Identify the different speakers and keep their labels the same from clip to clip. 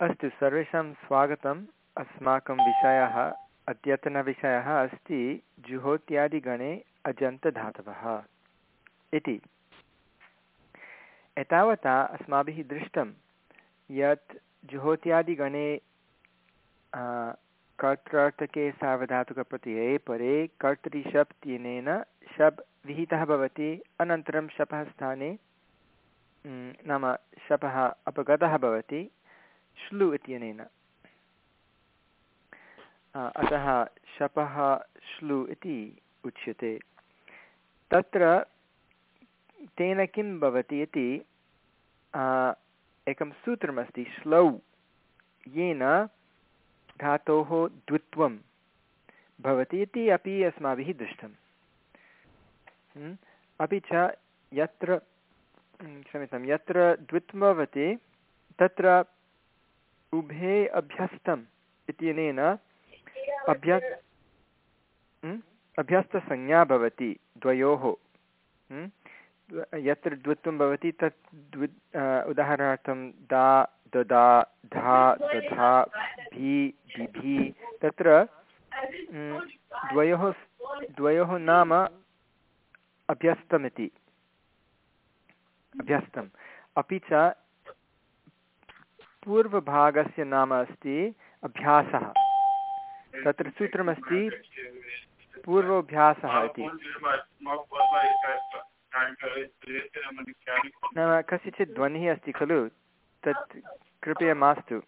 Speaker 1: अस्तु, सर्वेषां स्वागतम्। अस्माकं विषयः, अद्यतनविषयः अस्ति, जुहोत्यादिगणे अजन्तधातवः। इति। एतावता अस्माभिः दृष्टं यत् जुहोत्यादिगणे कर्त्रार्थके सार्वधातुकप्रत्यये परे कर्तरि शप् इत्यनेन शप् विहितः भवति, अनन्तरं शपः स्थाने नाम शपः अपगतः भवति। श्लु इत्यनेन अतः शपः श्लु इति उच्यते। तत्र तेन किं भवति इति एकं सूत्रमस्ति श्लौ। येन धातोः द्वित्वं भवति इति अपि अस्माभिः दृष्टम्। हम्म? अपि च यत्र हम्म, क्षम्यतां यत्र द्वित्वं भवति तत्र उभे अभ्यस्तम् इत्यनेन अभ्य हम्म? अभ्यस्तसंज्ञा भवति द्वयोः। यत्र द्वित्वं भवति तत् द्वि उदाहरणार्थं दा, ददा, धा, दधा, भी, बिभि। तत्र द्वयोः द्वयोः नाम अभ्यस्तमिति। अभ्यस्तम्। अपि च पूर्वभागस्य नाम अस्ति अभ्यासः। तत्र सूत्रमस्ति पूर्वोऽभ्यासः इति। नाम कस्यचित् ध्वनिः अस्ति खलु, तत् कृपया मास्तु।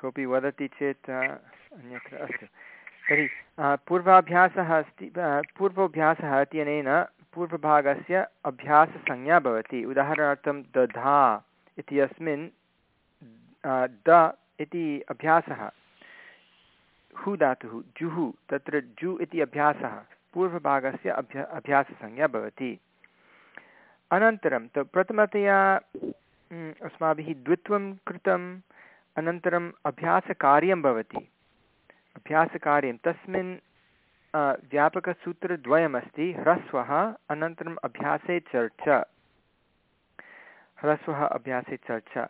Speaker 1: कोऽपि वदति चेत् अन्यत्र अस्तु। तर्हि पूर्वाभ्यासः अस्ति पूर्वोभ्यासः इत्यनेन पूर्वभागस्य अभ्याससंज्ञा भवति। उदाहरणार्थं दधा। इत्यस्मिन् द इति अभ्यासः। हु धातुः? जुः। तत्र जु इति अभ्यासः। पूर्वभागस्य अभ्य, अभ्याससंज्ञा भवति। अनन्तरं तु प्रथमतया अस्माभिः द्वित्वं कृतम्, अनन्तरम् अभ्यासकार्यं भवति। अभ्यासकार्यं तस्मिन् व्यापकसूत्रद्वयमस्ति। ह्रस्वः, अनन्तरम् अभ्यासे चर्चा। ह्रस्वः अभ्यासे चर्चा।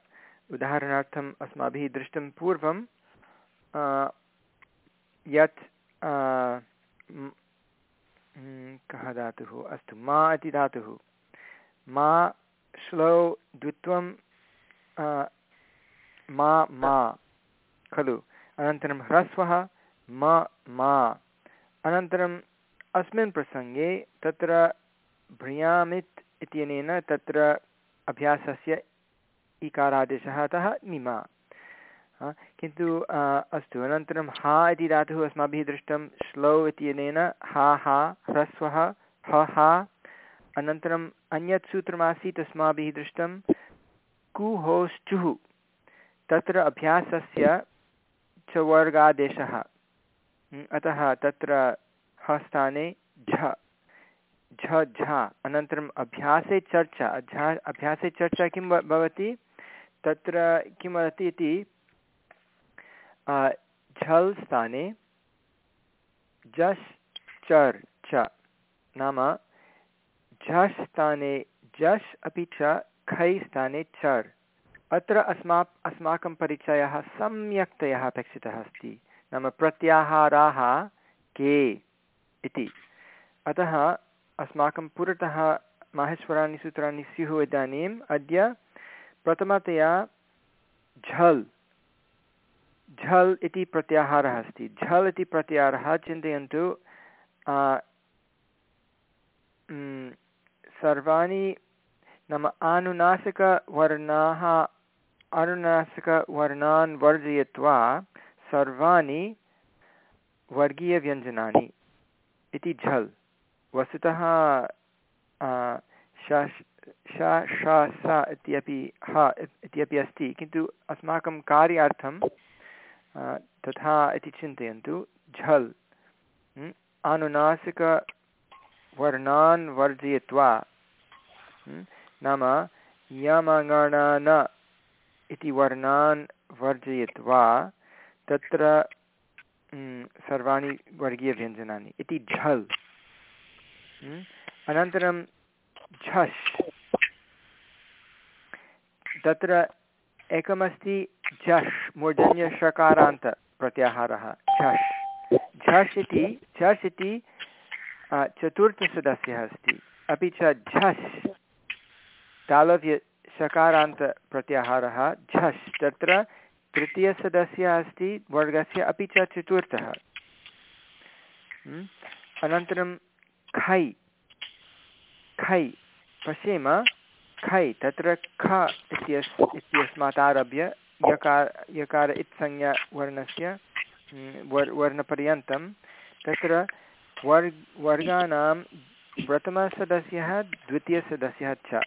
Speaker 1: उदाहरणार्थम्, अस्माभिः दृष्टं पूर्वं यत् कः धातुः? अस्तु, मा इति धातुः। मा श्लौ द्वित्वं मा मा, खलु। अनन्तरं ह्रस्वः, म, मा। अनन्तरम् अस्मिन् प्रसङ्गे तत्र भ्रियामित् इत्यनेन तत्र अभ्यासस्य इकारादेशः अतः निमा। किन्तु अस्तु, अनन्तरं हा इति धातुः अस्माभिः दृष्टं श्लौ इत्यनेन हा हा ह्रस्वः ह हा। अनन्तरम् अन्यत् सूत्रमासीत् अस्माभिः दृष्टं कुहोश्चुः तत्र अभ्यासस्य च वर्गादेशः। अतः तत्र हस्थाने झ। झ झ, अनन्तरम् अभ्यासे चर्चा। झा अभ्यासे चर्चा किं भवति? तत्र किं वदति इति? झल् स्थाने झस् चर्, च नाम झस् स्थाने झस् अपि च खै स्थाने चर्। अत्र अस्मा अस्माकं परिचयः सम्यक्तया अपेक्षितः अस्ति। नाम प्रत्याहाराः के इति। अतः अस्माकं पुरतः माहेश्वराणि सूत्राणि स्युः इदानीम् अद्य प्रथमतया झल्। झल् इति प्रत्याहारः अस्ति। झल् इति प्रत्याहारः चिन्तयन्तु सर्वाणि नाम आनुनासिकवर्णाः अनुनासिकवर्णान् वर्जयित्वा सर्वाणि वर्गीयव्यञ्जनानि इति झल्। वस्तुतः श इत्यपि, ह इत्यपि अस्ति। किन्तु अस्माकं कार्यार्थं तथा इति चिन्तयन्तु। झल् आनुनासिकवर्णान् वर्जयित्वा नाम यमगणन इति वर्णान् वर्जयित्वा, तत्र सर्वाणि वर्गीयव्यञ्जनानि। इति झल्। अनन्तरं झष् तत्र एकमस्ति झष् मूर्धन्यषकारान्त प्रत्याहारः झष् झष् इति झष् इति चतुर्थसदस्यः अस्ति। अपि च झष् तालव्य सकारान्तप्रत्याहारः झष् तत्र तृतीयसदस्यः अस्ति, वर्गस्य अपि च चतुर्थः। अनन्तरं खै खै, पश्येम, खै, तत्र ख इत्यस् इत्यस्मात् आरभ्य यकार यकार इत्संज्ञावर्णस्य वर्, वर्णपर्यन्तं, तत्र वर् वर्गाणां प्रथमसदस्यः, द्वितीयसदस्यः च।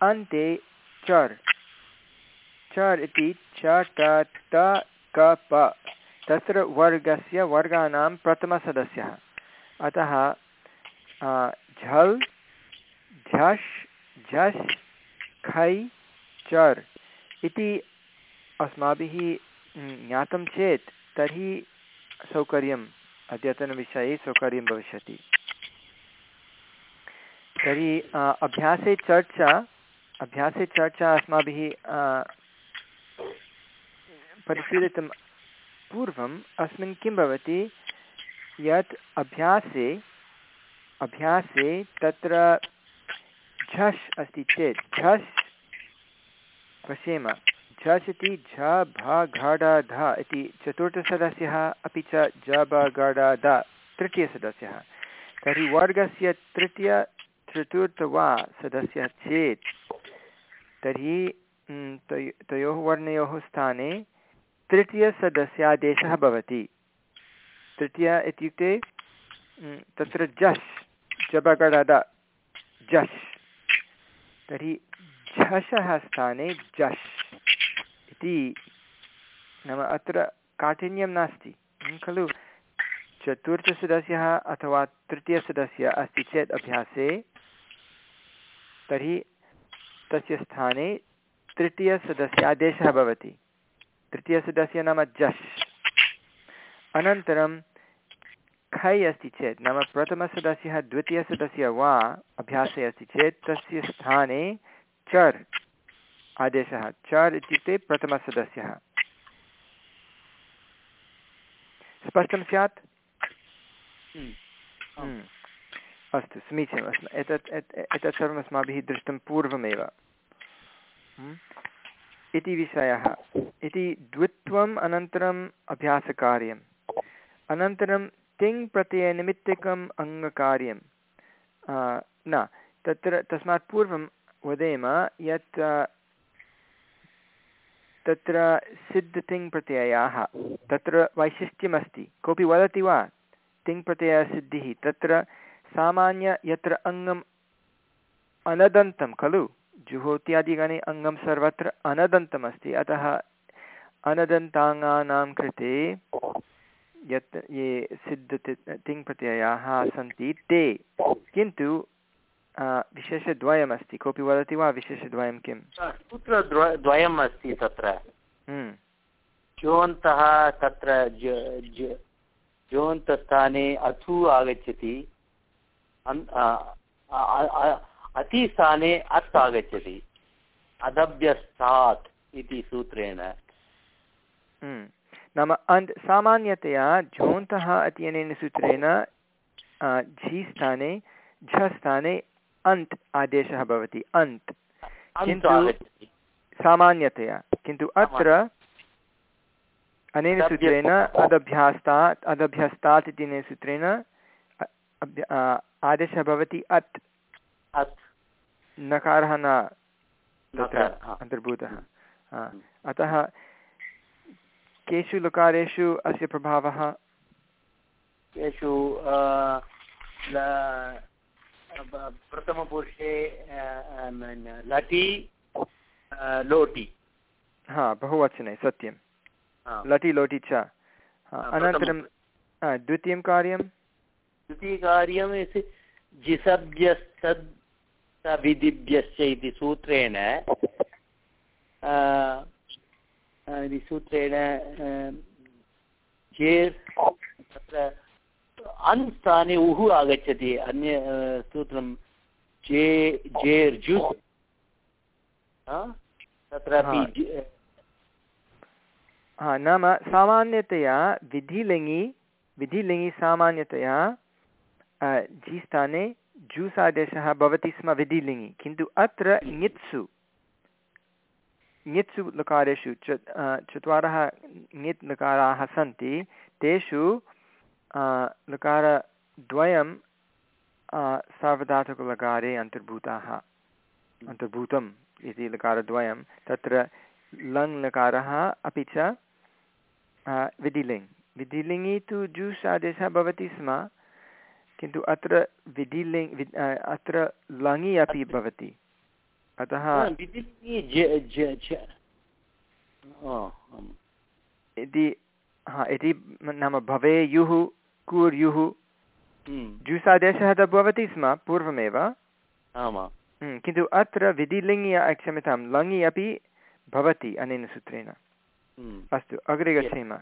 Speaker 1: अन्ते चर् चर् इति च ट ट क प तत्र वर्गस्य वर्गाणां प्रथमसदस्यः। अतः झल् झष् झष् खै, चर् इति अस्माभिः ज्ञातं चेत् तर्हि सौकर्यम् अद्यतनविषये सौकर्यं भविष्यति। तर्हि अभ्यासे चर्चा अभ्यासे चर्चा अस्माभिः परिशीलितं पूर्वम्, अस्मिन् किं भवति? यत् अभ्यासे अभ्यासे तत्र झष् अस्ति चेत्, झष् पश्येम, झष् इति झ भ घ ड ध इति चतुर्थसदस्यः, अपि च ज ब ग ड द तृतीयसदस्यः। तर्हि वर्गस्य तृतीय चतुर्थ वा सदस्यः चेत् तर्हि तयोः वर्णयोः स्थाने तृतीयसदस्यादेशः भवति। तृतीय इत्युक्ते तत्र जस् जबगडद जस् तर्हि झषः स्थाने जस् इति नाम अत्र काठिन्यं नास्ति खलु? चतुर्थसदस्यः अथवा तृतीयसदस्यः अस्ति चेत् अभ्यासे। तर्हि तस्य स्थाने तृतीयसदस्यादेशः भवति। तृतीयसदस्य नाम जस् अनन्तरं खै अस्ति चेत्? नाम प्रथमसदस्यः द्वितीयसदस्यः वा अभ्यासे अस्ति चेत् तस्य स्थाने चर् आदेशः। चर् इत्युक्ते प्रथमसदस्यः। स्पष्टं स्यात्। अस्तु समीचीनम् एतत् एतत् सर्वम् अस्माभिः दृष्टं पूर्वमेव। इति विषयः। इति द्वित्वम् अनन्तरम् अभ्यासकार्यम्। अनन्तरं तिङ् प्रत्ययनिमित्तिकम् अङ्गकार्यं न, तत्र तस्मात् पूर्वं वदेम यत् तत्र सिद्धतिङ् प्रत्ययाः, तत्र वैशिष्ट्यमस्ति। कोऽपि वदति वा? तिङ् तत्र सामान्य यत्र अङ्गम् अनदन्तं, खलु? जुहोत्यादिगणे अङ्गं सर्वत्र अनदन्तमस्ति। अतः अनदन्ताङ्गानां कृते यत् ये सिद्ध तिङ्प्रत्ययाः सन्ति ते। किन्तु विशेषद्वयमस्ति। कोऽपि वदति वा विशेषद्वयं किं
Speaker 2: सूत्रद्वयम् अस्ति तत्र? जोन्तः तत्र जोन्तस्थाने अथु आगच्छति। अतिस्थाने अत् आगच्छति। अदभ्यस्तात् इति सूत्रेण।
Speaker 1: हम्म। नाम अन्त् सामान्यतया झोन्तः इत्यनेन सूत्रेण झि स्थाने झ स्थाने अन्त् आदेशः भवति अन्त्। किन्तु सामान्यतया। किन्तु अत्र अनेन सूत्रेण अदभ्यास्तात् अदभ्यस्तात् इत्यनेन सूत्रेण आदेशः भवति अत्।
Speaker 2: अत्।
Speaker 1: नकारः न तत्र अन्तर्भूतः। हम्म। अतः केषु लकारेषु अस्य प्रभावः?
Speaker 2: केषु प्रथमपुरुषे लटि लोटि।
Speaker 1: हा बहुवचने सत्यं। लटि लोटि च। अनन्तरं द्वितीयं कार्यं?
Speaker 2: द्वितीयकार्यं विधिभ्यश्च इति सूत्रेण सूत्रेण चेर् तत्र अन् स्थाने उः आगच्छति अन्य सूत्रं जे जेर् जुस् तत्रापि
Speaker 1: हा। नाम सामान्यतया विधिलिङि विधिलिङि सामान्यतया जि स्थाने जूस् आदेशः भवति स्म विधिलिङि किन्तु अत्र ङित्सु ङित्सु लकारेषु च चत्वारः ङित् लकाराः सन्ति तेषु लकारद्वयं सार्वधातुकलकारे अन्तर्भूताः अन्तर्भूतम् इति लकारद्वयं तत्र लङ् लकारः अपि च विधिलिङ्। विधिलिङि तु जूस् आदेशः भवति स्म किन्तु अत्र विधिलिङ् अत्र लङि अपि भवति। अतः। इति हा इति नाम भवेयुः कुर्युः
Speaker 2: हम्म,
Speaker 1: तु भवति स्म पूर्वमेव।
Speaker 2: आमां।
Speaker 1: हम्म, किन्तु अत्र विधिलिङि अ, क्षम्यतां लङि अपि भवति अनेन सूत्रेण।
Speaker 2: हम्म,
Speaker 1: अस्तु अग्रे गच्छेम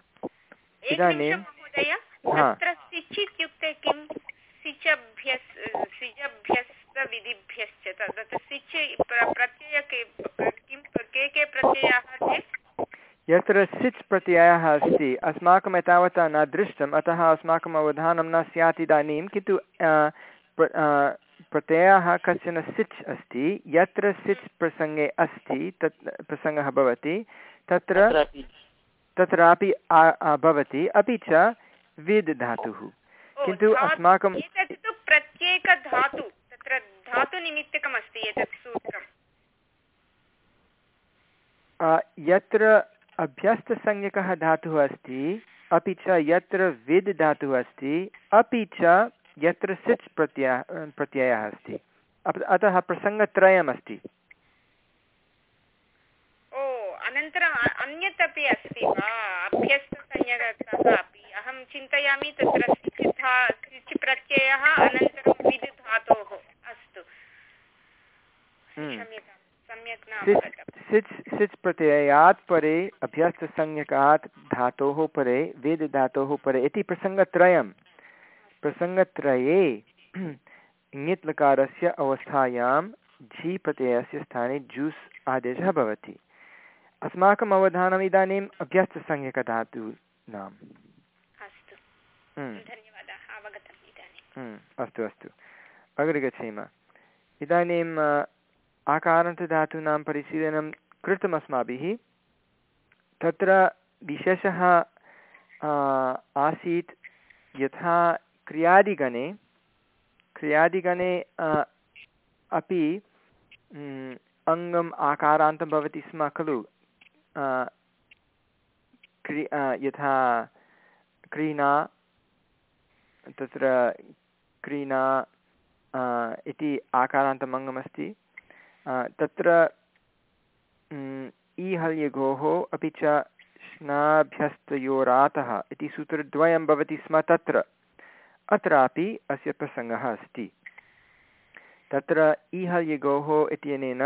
Speaker 1: इदानीं हा।
Speaker 3: इत्युक्ते किं? सिचभ्यस् तत्र सिच् प्रत्यय के किं प्रत्ययाः
Speaker 1: यत्र सिच् प्रत्ययः अस्ति अस्माकम् एतावता न दृष्टम् अतः अस्माकम् अवधानं न स्यात् इदानीं किन्तु प्र- प्रत्ययः कश्चन सिच् अस्ति यत्र सिच् प्रसङ्गे अस्ति तत् प्रसङ्गः भवति तत्र
Speaker 2: तत्रापि।
Speaker 1: भवति अपि च विद् धातुः। किन्तु अस्माकं
Speaker 3: प्रत्येकधातु। धातुनिमित्तकमस्ति एतत् सूत्रम्।
Speaker 1: अ, यत्र अभ्यस्तसंज्ञकः धातुः अस्ति अपि च यत्र विद् धातुः अस्ति अपि च यत्र सिच् प्रत्ययः प्रत्ययः अस्ति। अतः प्रसङ्गत्रयमस्ति।
Speaker 3: ओ अनन्तरम् अन्यत् अपि अस्ति वा? अभ्यस्तसंज्ञकः अपि। अहं चिन्तयामि तत्र सिच् प्रत्ययः अनन्तरं विद् धातोः अस्तु
Speaker 1: हम्म।
Speaker 3: क्षम्यतां सम्यक् न
Speaker 1: सिच्
Speaker 3: अवगतम्
Speaker 1: सिच् प्रत्ययात् परे अभ्यस्तसंज्ञकात् धातोः परे वेद् धातोः परे इति प्रसङ्गत्रयं। प्रसङ्गत्रये ङित् लकारस्य अवस्थायां झि प्रत्ययस्य स्थाने जूस् आदेशः भवति। अस्माकम् अवधानम् इदानीम् अभ्यस्तसंज्ञकधातूनाम्
Speaker 3: अस्तु।
Speaker 1: हम्म,
Speaker 3: इदानीं
Speaker 1: हम्म, अस्तु अस्तु। अग्रे गच्छेम। इदानीम् अ, आकारान्तधातूनां परिशीलनं कृतम् अस्माभिः तत्र विशेषः आसीत् यथा क्रियादिगणे क्रियादिगणे अपि अङ्गम् आकारान्तं भवति स्म खलु? क्रि यथा क्रीणा तत्र क्रीणा इति आकारान्तम् अङ्गमस्ति। अ, तत्र म्, ईहल्यगोः अपि च स्नाभ्यस्तयोरातः इति सूत्रद्वयं भवति स्म तत्र। अत्रापि अस्य प्रसङ्गः अस्ति। तत्र ईहल्यगोः इत्यनेन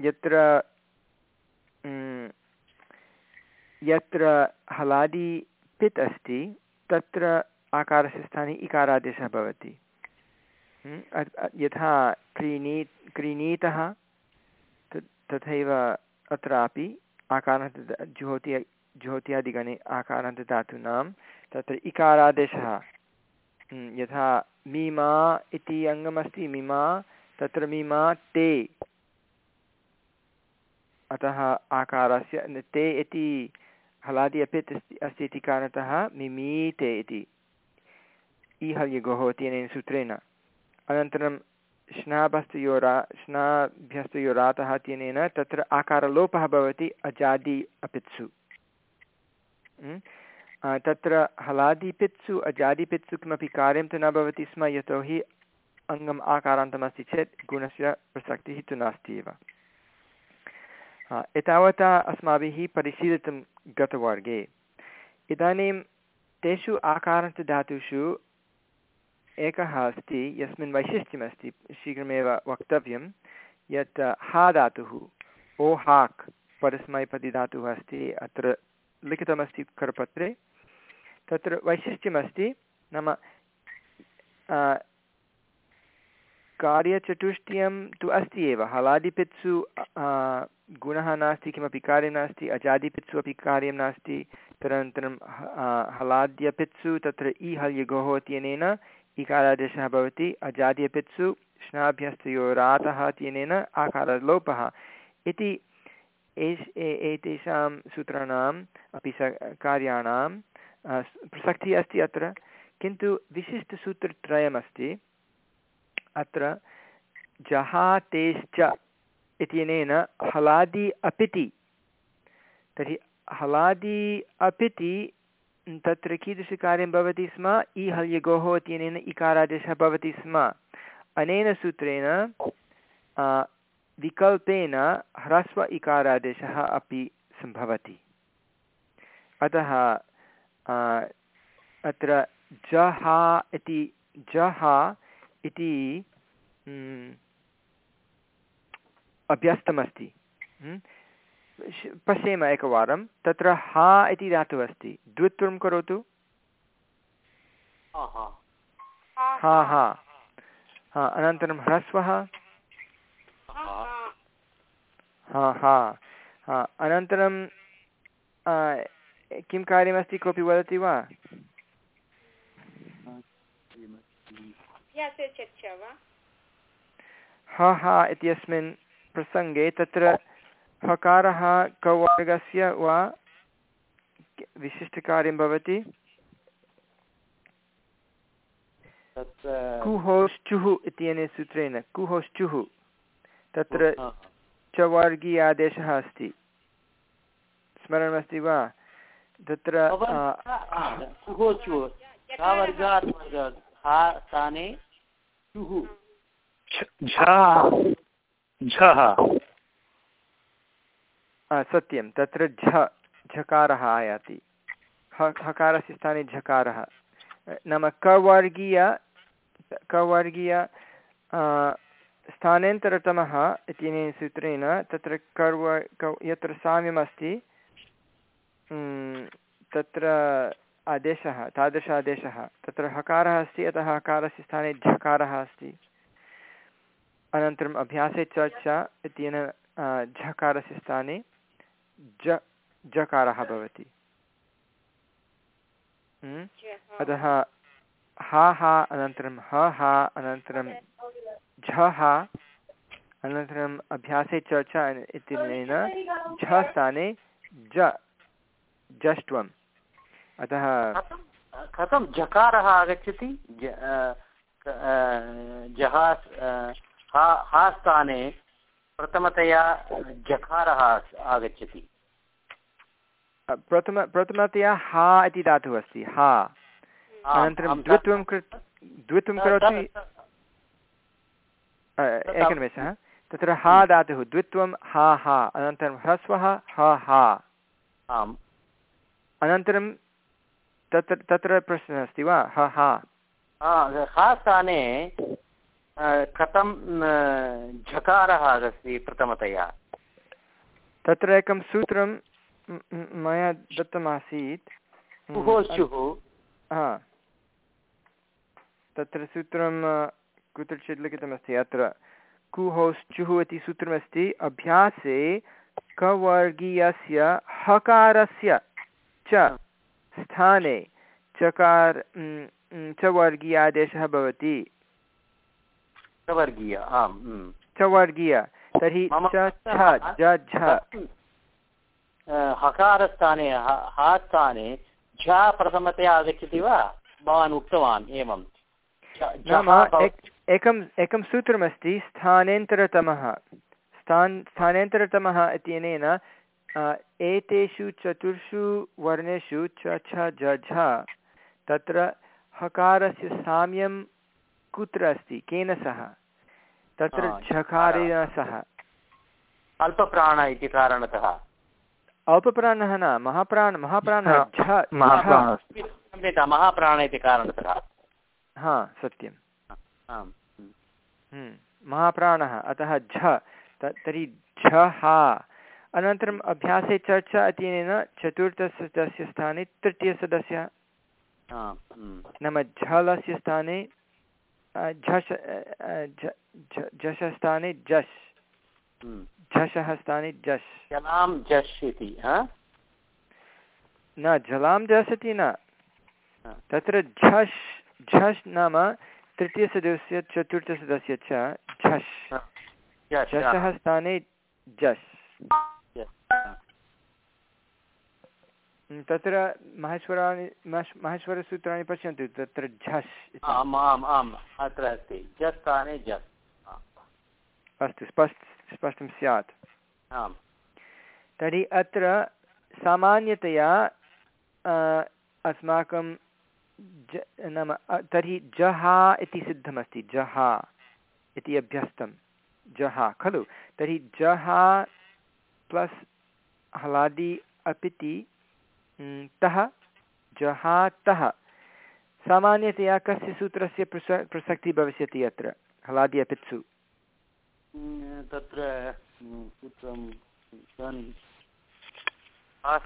Speaker 1: यत्र यत्र हलादि पित् अस्ति तत्र आकारस्य स्थाने इकारादेशः भवति। यथा क्रीणी, क्रीणीतः तथैव अत्रापि आकारान्त जुहोति जुहोत्यादिगणे आकारान्तधातूनां तत्र इकारादेशः। यथा मीमा इति अङ्गमस्ति, मीमा तत्र मीमा ते। अतः आकारस्य ते इति हलादि अपित् अस्ति अस्ति इति कारणतः मिमीते इति। ईहल्यगोः इत्यनेन सूत्रेण। अनन्तरं श्नाभस्तयोरा श्नाभ्यस्तयोरातः इत्यनेन तत्र आकारलोपः भवति, अजादि अपित्सु। तत्र हलादिपित्सु, अजादिपित्सु किमपि कार्यं तु न भवति स्म, यतोहि अङ्गम् आकारान्तमस्ति चेत् गुणस्य प्रसक्तिः तु नास्ति एव। एतावता अस्माभिः परिशीलितं गतवर्गे। इदानीं तेषु आकारान्तधातुषु एकः अस्ति, यस्मिन् वैशिष्ट्यमस्ति, शीघ्रमेव वक्तव्यं, यत् हा धातुः, ओ हाक्, परस्मैपदिधातुः अस्ति, अत्र लिखितमस्ति करपत्रे। तत्र वैशिष्ट्यमस्ति, नाम कार्यचतुष्टयं तु अस्ति एव, हलादिपित्सु गुणः नास्ति, किमपि कार्यं नास्ति, अजादिपित्सु अपि कार्यं नास्ति, तदनन्तरं हलाद्यपित्सु, तत्र इ हल्यगोः इत्यनेन इकारादेशः भवति, अजाद्यपित्सु स्नाभ्यस्तयोरातः इत्यनेन आकारलोपः इति एष एतेषां सूत्राणाम् अपि स कार्याणां प्रसक्तिः अस्ति अत्र। किन्तु विशिष्टसूत्रत्रयमस्ति। अत्र जहातेश्च इत्यनेन हलादि अपिति। तर्हि हलादि अपिति तत्र कीदृशकार्यं भवति स्म? इ हल्यगोः इत्यनेन इकारादेशः भवति स्म। अनेन सूत्रेण विकल्पेन ह्रस्व इकारादेशः अपि सम्भवति। अतः अत्र जहा इति जहा इति अभ्यस्तमस्ति। पश्येम एकवारं तत्र हा इति धातुः अस्ति। द्वित्वं करोतु। हा हा। हा अनन्तरं ह्रस्वः। हा हा। हा अनन्तरं किं कार्यमस्ति कोऽपि वदति वा? ह हा इत्यस्मिन् प्रसङ्गे तत्र हकारः कवर्गस्य वा विशिष्टकार्यं भवति। कुहोश्चुः इत्यनेन सूत्रेण कुहोश्चुः। तत्र च वर्गीयादेशः अस्ति। स्मरणमस्ति वा? तत्र सत्यं, तत्र झ, झकारः आयाति। हकारस्य स्थाने झकारः। नाम कवर्गीय कवर्गीय स्थानेन्तरतमः इत्यनेन सूत्रेण तत्र कर्व यत्र साम्यमस्ति तत्र आदेशः तादृश आदेशः तत्र हकारः अस्ति, अतः हकारस्य स्थाने झकारः अस्ति। अनन्तरम् अभ्यासे च च इत्यनेन झकारस्य स्थाने ज जकारः भवति। अतः हा हा अनन्तरं ह हा अनन्तरं झः अनन्तरम् अभ्यासे चर्चा इत्यनेन झ स्थाने ज जष्ट्वम्। अतः
Speaker 2: कथं जकारः आगच्छति? हा स्थाने प्रथमतया जकारः आगच्छति।
Speaker 1: प्रथम प्रथमतया हा इति धातुः अस्ति हा। अनन्तरं द्वित्वं कृ द्वित्वं करोति एकनिमेषः। तत्र हा धातुः द्वित्वं हा हा। अनन्तरं ह्रस्वः ह हा।
Speaker 2: आम्।
Speaker 1: अनन्तरं तत्र तत्र प्रश्नः अस्ति वा? ह। हा
Speaker 2: हा स्थाने कथं झकारः अस्ति प्रथमतया?
Speaker 1: तत्र एकं सूत्रं मया दत्तमासीत्। हा। तत्र सूत्रं कुत्रचित् लिखितमस्ति। अत्र कुहोश्चुः इति सूत्रमस्ति अभ्यासे कवर्गीयस्य हकारस्य च स्थाने चकार च वर्गीयादेशः भवति।
Speaker 2: चवर्गीय आम्
Speaker 1: चवर्गीय। तर्हि
Speaker 2: हकारस्थाने हा स्थाने झ प्रथमतया आगच्छति वा? भवान् उक्तवान् एवं।
Speaker 1: नाम एकम् एकं सूत्रमस्ति स्थानेन्तरतमः। स्थान् स्थानेन्तरतमः इत्यनेन एतेषु चतुर्षु वर्णेषु च छ झ झ। तत्र हकारस्य साम्यं कुत्र अस्ति? केन सह? तत्र झकारेण सह
Speaker 2: अल्पप्राण इति कारणतः।
Speaker 1: अल्पप्राणः न महाप्राण महाप्राणः
Speaker 2: महाप्राण इति कारणतः।
Speaker 1: हा सत्यं महाप्राणः अतः झ तर्हि झः अनन्तरम् अभ्यासे चर्चा इत्यनेन चतुर्थसदस्य स्थाने तृतीयसदस्यः। नाम झलस्य स्थाने झष अ, झ- झ- झष स्थाने झस्। झषः स्थाने झस्
Speaker 2: जलां जश् इति
Speaker 1: न जलां झसति न। तत्र झस् झस् नाम तृतीयसदस्य चतुर्थसदस्य च झस् झषः स्थाने झस्
Speaker 2: जश्।
Speaker 1: Mm, तत्र महेश्वराणि महेश्- महेश्वरसूत्राणि पश्यन्तु तत्र झस्
Speaker 2: आम् आम् आम् अत्र अस्ति। जस् स्थाने हा,
Speaker 1: अस्तु स्पष्ट स्पष्टं स्यात्।
Speaker 2: आम्।
Speaker 1: तर्हि अत्र सामान्यतया अस्माकं ज नाम तर्हि जहा इति सिद्धमस्ति जहा इति अभ्यस्तं जहा खलु? तर्हि जहा प्लस् हलादि अपिति तः जहातः। सामान्यतया कस्य सूत्रस्य प्रस प्रसक्तिः भविष्यति अत्र? हलादि अपित्सु।
Speaker 2: तत्र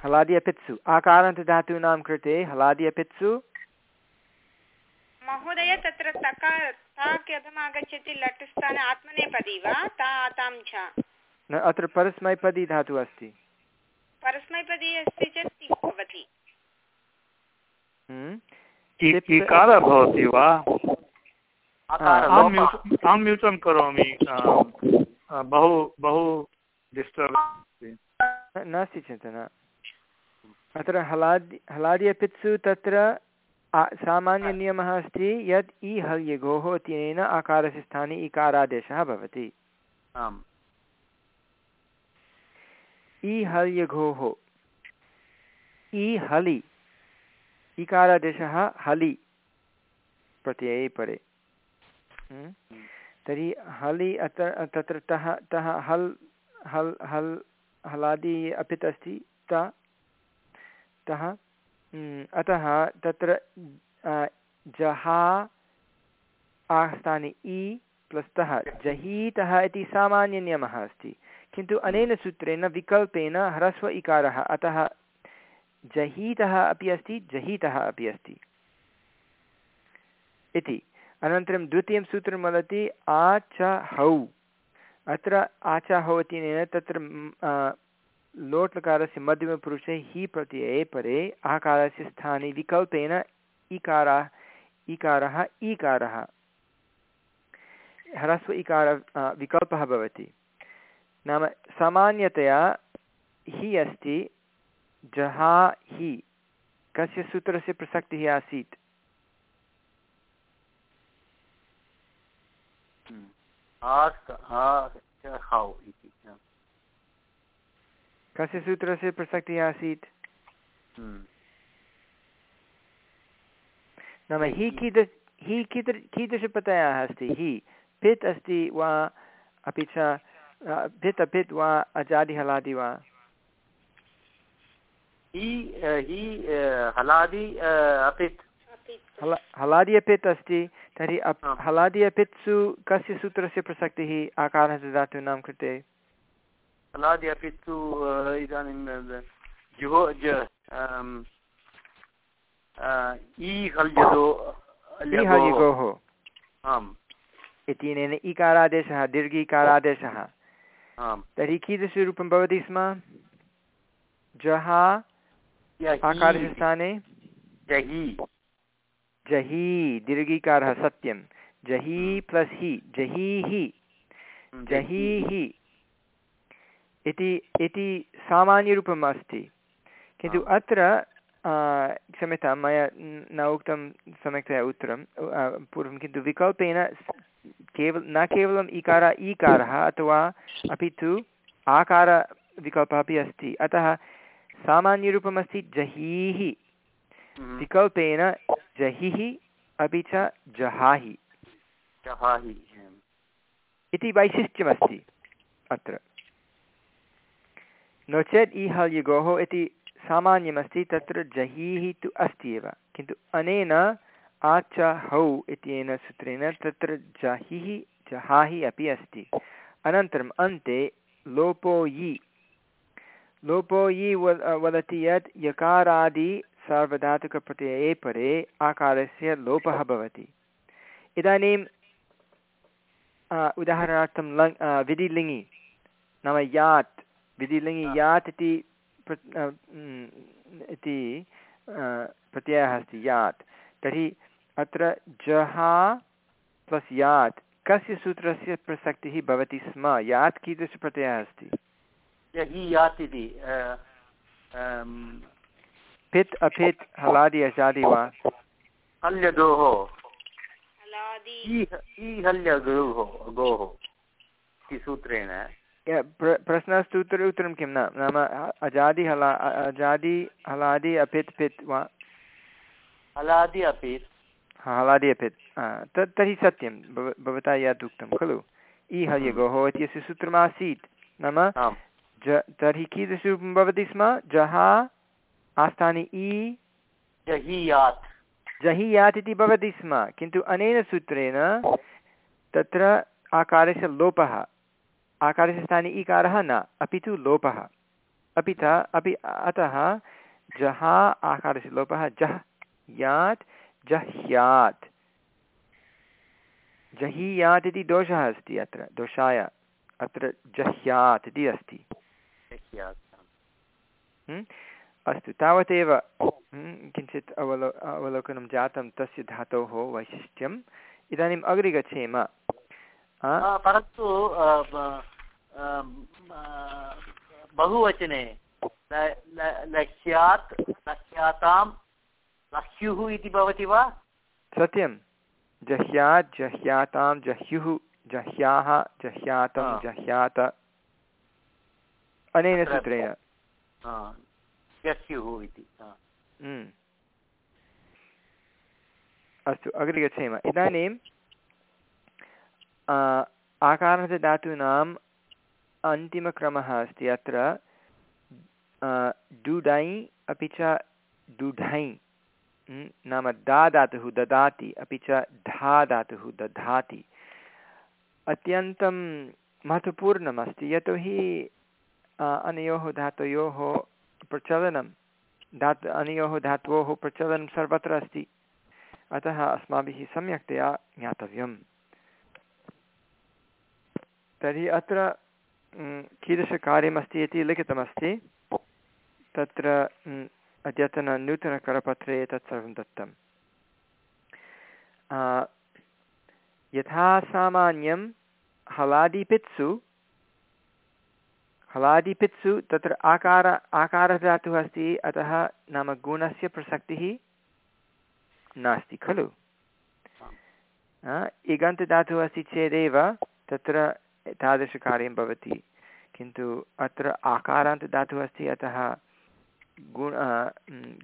Speaker 1: हलादि अपित्सु। आकारान्तधातूनां कृते हलादि अपित्सु।
Speaker 3: महोदय तत्र ता कथम् आगच्छति लट् स्थाने आत्मनेपदी वा? ता तां च।
Speaker 1: न अत्र परस्मैपदी धातुः अस्ति।
Speaker 3: परस्मैपदी अस्ति चेत् भवति
Speaker 1: हम्म?
Speaker 4: इकारः भवति वा? अहं। म्यूट् म्यूटं करोमि बहु बहु डिस्टर्ब्
Speaker 1: नास्ति चिन्ता न। अत्र हलादि हलादि अपित्सु तत्र सामान्यनियमः अस्ति यत् इ हल्यगोः इत्यनेन आकारस्य स्थाने इकारादेशः भवति।
Speaker 2: आम्।
Speaker 1: इ हल्यघोः इ हलि इकारादेशः हलि। प्रत्यये परे। हम्म? तर्हि हलि अत्र तत्र तः तः हल् हल् हल् हलादि अपित् अस्ति त तः हम्म, अतः तत्र जहा आस्थाने इ प्लस् तः जहीतः इति सामान्यनियमः अस्ति। किन्तु अनेन सूत्रेण विकल्पेन ह्रस्व इकारः अतः जहीतः अपि अस्ति जहीतः अपि अस्ति। इति। अनन्तरं द्वितीयं सूत्रं वदति आ च हौ अत्र आ च हौ इत्यनेन तत्र अ, मध्यमपुरुषे हि प्रत्यये परे आकारस्य स्थाने विकल्पेन इकारः इकारः ईकारः। ह्रस्व इकार विकल्पः भवति। नाम सामान्यतया हि अस्ति जहा हि कस्य सूत्रस्य प्रसक्तिः आसीत्?
Speaker 2: हम्म।
Speaker 1: कस्य सूत्रस्य प्रसक्तिः आसीत्?
Speaker 2: हम्म।
Speaker 1: नाम हि कीदृ हि कीदृ कीदृशप्रत्ययः अस्ति? हि पित् अस्ति वा अपि च पित् अपित् वा अजादिहलादि वा?
Speaker 2: हि हि हलादि अपित्।
Speaker 1: हलादि अस्ति तर्हि हलादि अपित्सु कस्य सूत्रस्य प्रसक्तिः आकारः धातूनां कृते?
Speaker 2: हलादि अपित् तु अ, इदानीं जुहो ज अम्, अ, इ हल्यदो
Speaker 1: इ हल्यगोः।
Speaker 2: आम्।
Speaker 1: इत्यनेन इकारादेशः दीर्घीकारादेशः। तर्हि कीदृशरूपं भवति स्म? जहा आकारस्य। स्थाने
Speaker 2: जहि
Speaker 1: जही दीर्घीकारः सत्यं जही प्लस् हि जहीहि जहीहि इति इति सामान्यरूपम् अस्ति। किन्तु अत्र क्षम्यतां मया न उक्तं सम्यक्तया उत्तरं पूर्वं। किन्तु विकल्पेन केवल न केवलम् इकार ईकारः अथवा अपि तु आकारविकल्पः अपि अस्ति। अतः सामान्यरूपमस्ति जहीः
Speaker 2: हम्म।
Speaker 1: विकल्पेन जहिः अपि च जहाहि।
Speaker 2: जहाहि।
Speaker 1: इति वैशिष्ट्यमस्ति अत्र। नो चेत् इहल्युगोः इति सामान्यमस्ति तत्र जहीः तु अस्ति एव। किन्तु अनेन आ च हौ इत्यनेन सूत्रेण तत्र जहिः जहाहि अपि अस्ति। अनन्तरम् अन्ते लोपो यि लोपो यि वद वदति यत् यकारादि सार्वधातुकप्रत्यये परे आकारस्य लोपः भवति। इदानीं उदाहरणार्थं लङ् विधिलिङि नाम यात्। विधिलिङि यात् इति इति प्रत्ययः अस्ति यात्। तर्हि अत्र जहा प्लस् यात्। कस्य सूत्रस्य प्रसक्तिः भवति स्म? यात् कीदृशप्रत्ययः अस्ति?
Speaker 2: यात् इति
Speaker 1: पित् अपित् हलादि अजादि वा
Speaker 2: हल्यगोः गोः इति सूत्रेण
Speaker 1: प्रश्नस्तु उत्तर उत्तरं किं न नाम अजादि हला अजादि हलादि अपित् पित् वा
Speaker 2: हलादि अपित्
Speaker 1: हलादि अपित् तत् तर्हि सत्यं भव भवता यत् उक्तं खलु इ हयगोः इत्यस्य सूत्रमासीत् नाम ज तर्हि कीदृशरूपं भवति स्म? जहा आस्थाने इ
Speaker 2: जहियात्।
Speaker 1: जहियात् इति भवति स्म। किन्तु अनेन सूत्रेण तत्र आकारस्य लोपः आकारस्य स्थाने इकारः न अपि तु लोपः। अपि च अपि अतः जहा आकारस्य लोपः जह् यात् जह्यात्। जहीयात् इति दोषः अस्ति अत्र दोषाय। अत्र जह्यात् इति अस्ति। अस्तु तावदेव किञ्चित् अवलो अवलोकनं जातं तस्य धातोः वैशिष्ट्यम्। इदानीम् अग्रे गच्छेम।
Speaker 2: परन्तु बहुवचने लक्ष्यात् लक्ष्यातां लह्युः इति भवति वा?
Speaker 1: सत्यं जह्यात् जह्यातां जह्युः जह्याः जह्यातं जह्यात। अनेन सूत्रेण।
Speaker 2: जह्युः इति
Speaker 1: अस्तु अग्रे गच्छेम। इदानीं आकारधातूनाम् अन्तिमक्रमः अस्ति अत्र। डुडै अपि च डुढै नाम दा धातुः ददाति अपि च धा धातुः दधाति। अत्यन्तं महत्त्वपूर्णमस्ति यतोहि अनयोः धातोयोः प्रचलनं। धातु, अनयोः धातोः प्रचलनं सर्वत्र अस्ति। अतः अस्माभिः सम्यक्तया ज्ञातव्यम्। तर्हि अत्र कीदृशकार्यमस्ति इति लिखितमस्ति। तत्र अद्यतननूतनकरपत्रे एतत् सर्वं दत्तं यथा सामान्यं हलादिपित्सु हलादिपित्सु तत्र आकार आकारधातुः अस्ति, अतः नाम गुणस्य प्रसक्तिः नास्ति, खलु? इगन्तदातुः अस्ति चेदेव, तत्र तादृशकार्यं भवति, किन्तु अत्र आकारान्तदातुः अस्ति, अतः गुण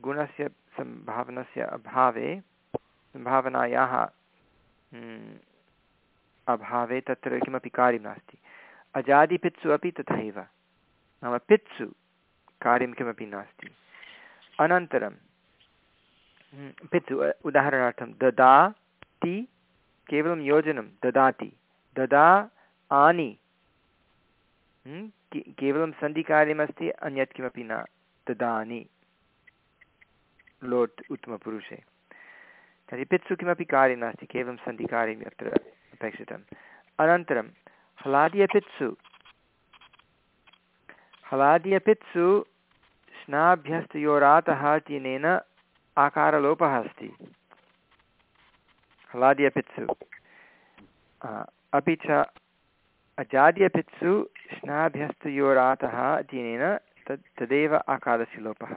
Speaker 1: गुणस्य सम्भावनस्य अभावे, सम्भावनायाः अभावे तत्र किमपि कार्यं नास्ति। अजादिपित्सु अपि तथैव। नाम पित्सु। कार्यं किमपि नास्ति। अनन्तरं पित्सु उदाहरणार्थं ददाति केवलं योजनं, ददाति। ददा, आनि केवलं सन्धिकार्यमस्ति, अन्यत् किमपि न तदानि लोट् उत्तमपुरुषे। तर्हि पित्सु किमपि कार्यं नास्ति, केवलं सन्धिकार्यम् अत्र अपेक्षितम्। अनन्तरं, हलादियपित्सु। हलादियपित्सु स्नाभ्यस्तयोरातः तिनेन आकारलोपः अस्ति हलादियपित्सु अपि च अजाद्यपित्सु स्नाभ्यस्तयोरातः अध्ययनेन तद्, तदेव आकारस्य लोपः।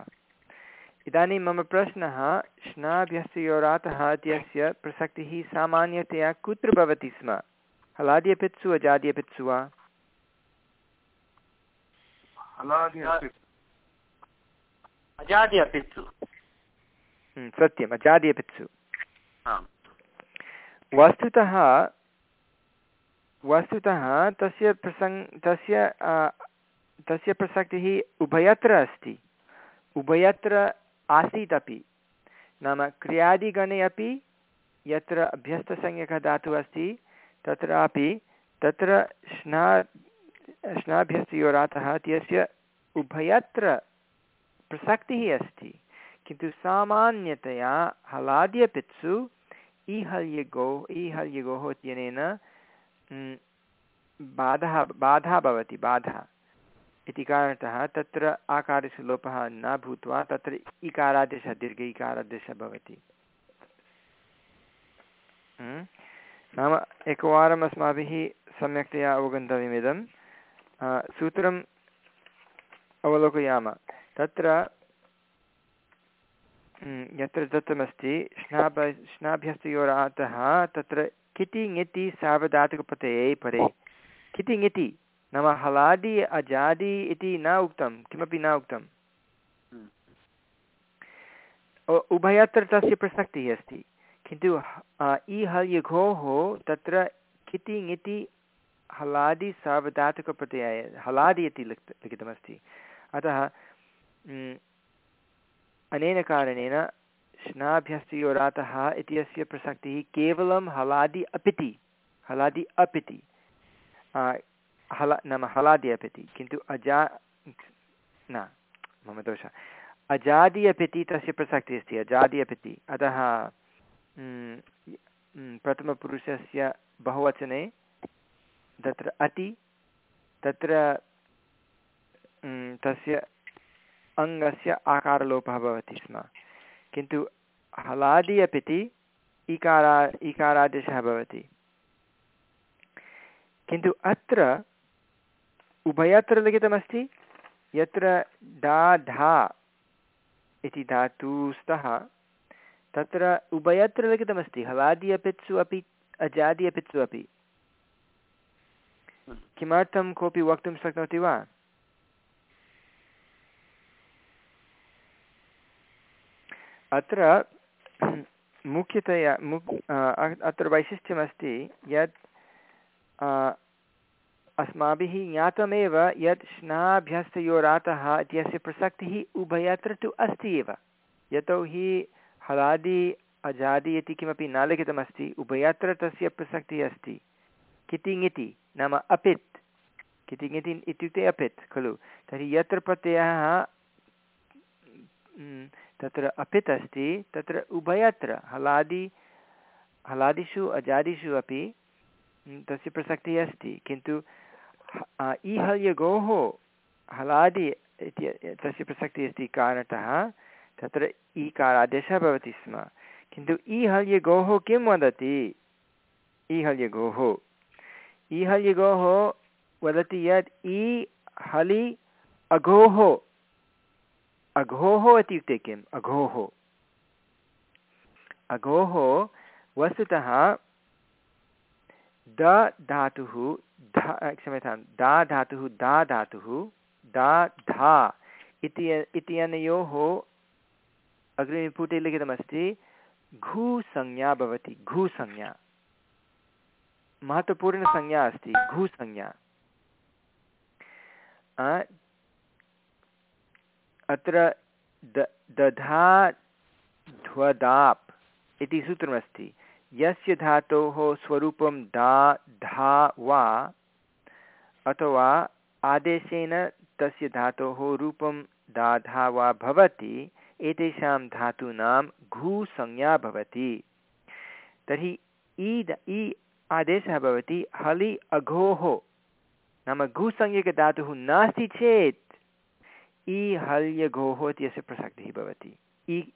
Speaker 1: इदानीं मम प्रश्नः, स्नाभ्यस्तयोरातः इत्यस्य प्रसक्तिः सामान्यतया कुत्र भवति स्म? हलाद्यपित्सु, अजाद्यपित्सु वा? सत्यम् अजाद्यपित्सु वस्तुतः वस्तुतः तस्य प्रसङ्ग तस्य तस्य प्रसक्तिः उभयत्र अस्ति। उभयत्र आसीत् अपि। नाम क्रियादिगणे अपि यत्र अभ्यस्तसंज्ञकः धातुः अस्ति तत्रापि तत्र स्ना स्नाभ्यस्तयोरातः इत्यस्य उभयत्र प्रसक्तिः अस्ति। किन्तु सामान्यतया हलाद्यपित्सु ईहल्यगो ईहल्यगोः इत्यनेन बाधः, बाधा भवति, बाधा। इति कारणतः तत्र आकारस्य लोपः न भूत्वा तत्र इकारादेशः दीर्घ इकारादेशः भवति नाम एकवारम् अस्माभिः सम्यक्तया अवगन्तव्यमिदं सूत्रम् अवलोकयामः तत्र यत्र दत्तमस्ति श्नाभ श्नाभ्यस्तयोरातः तत्र किति ङिति सार्वधातुकप्रत्यये परे किति ङिति नाम हलादि अजादि इति न उक्तं किमपि न उक्तं उभयत्र तस्य प्रसक्तिः अस्ति किन्तु इ हल्यघोः तत्र किति ङिति हलादि सार्वधातुकप्रत्यये हलादि इति लिख, लिखितमस्ति। अतः अनेन कारणेन श्नाभ्यस्तयोरातः इत्यस्य प्रसक्तिः केवलं हलादि अपिति हलादि अपिति हला, नाम हलादि अपिति, किन्तु अजा, न, मम दोषः। अजादि अपिति तस्य प्रसक्तिः अस्ति अजादि अपिति। अतः प्रथमपुरुषस्य बहुवचने तत्र अति, तत्र तस्य अङ्गस्य आकारलोपः भवति स्म। किन्तु हलादि अपिति इकारा, इकारादेशः भवति। किन्तु अत्र उभयत्र लिखितमस्ति, यत्र डा ढा इति धातुस्तः तत्र उभयत्र लिखितमस्ति। हलादि अपित्सु अपि, अजादि अपित्सु अपि। किमर्थं कोऽपि वक्तुं शक्नोति वा? अत्र मुख्यतया मुख् अत्र वैशिष्ट्यमस्ति यत् अस्माभिः ज्ञातमेव यत् स्नाभ्यस्तयोरातः इत्यस्य प्रसक्तिः उभयत्र तु अस्ति एव। यतोहि हलादि, अजादि इति किमपि न लिखितमस्ति, उभयत्र तस्य प्रसक्तिः अस्ति। कितिङिति नाम अपित्। कितिङिति इत्युक्ते अपित्, खलु? तर्हि यत्र प्रत्ययः तत्र अपित् अस्ति, तत्र उभयत्र, हलादि, हलादिषु, अजादिषु अपि तस्य प्रसक्तिः अस्ति। किन्तु ईहल्यगोः हलादि इति, तस्य प्रसक्तिः अस्ति कारणतः, तत्र ईकारादेशः भवति स्म। किन्तु ईहल्यगोः किं वदति? ईहल्यगोः ईहल्यगोः वदति यत् ई हलि अघोः। अघोः इत्युक्ते किम् अघोः। अघोः वस्तुतः द धातुः, ध, क्षम्यतां, दा धातुः दा धातुः, दा धा इति, इत्यनयोः अग्रिमपुटे लिखितमस्ति घूसंज्ञा भवति घूसंज्ञा महत्त्वपूर्णसंज्ञा अस्ति घूसंज्ञा अत्र द दधा ध्वदाप् इति सूत्रमस्ति। यस्य धातोः स्वरूपं दा, धा, वा, अथवा आदेशेन तस्य धातोः रूपं दाधा वा भवति, एतेषां धातूनां घूसंज्ञा भवति। तर्हि ईद् इ आदेशः भवति, हलि अघोः। नाम घूसंज्ञकधातुः नास्ति चेत् इ हल्यघोः इत्यस्य प्रसक्तिः भवति। इ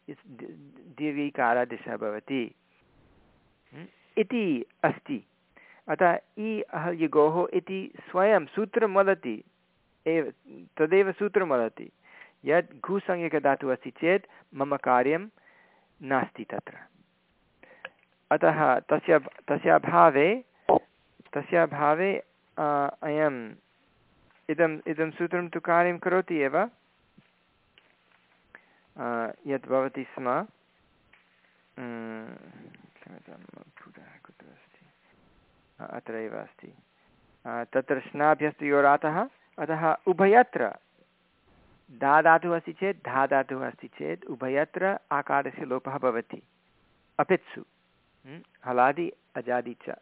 Speaker 1: दीर्घिकारादेशः भवति। इति अस्ति। अतः इ हल्यगोः इति स्वयं सूत्रं वदति, एव, तदेव सूत्रं वदति। यत् घुसंज्ञकधातुः अस्ति चेत्, मम कार्यं नास्ति तत्र। अतः तस्य तस्य अभावे तस्य अभावे अयम्। इदम् इदं सूत्रं तु कार्यं करोति एव। यत् भवति स्म। कुत्र अस्ति। अत्र एव अस्ति तत्र स्नाभ्यस्तयोरातः अतः उभयत्र धा धातुः अस्ति चेत्, धा धातुः अस्ति चेत् उभयत्र आकारस्य लोपः भवति। अपित्सु। हलादि अजादि च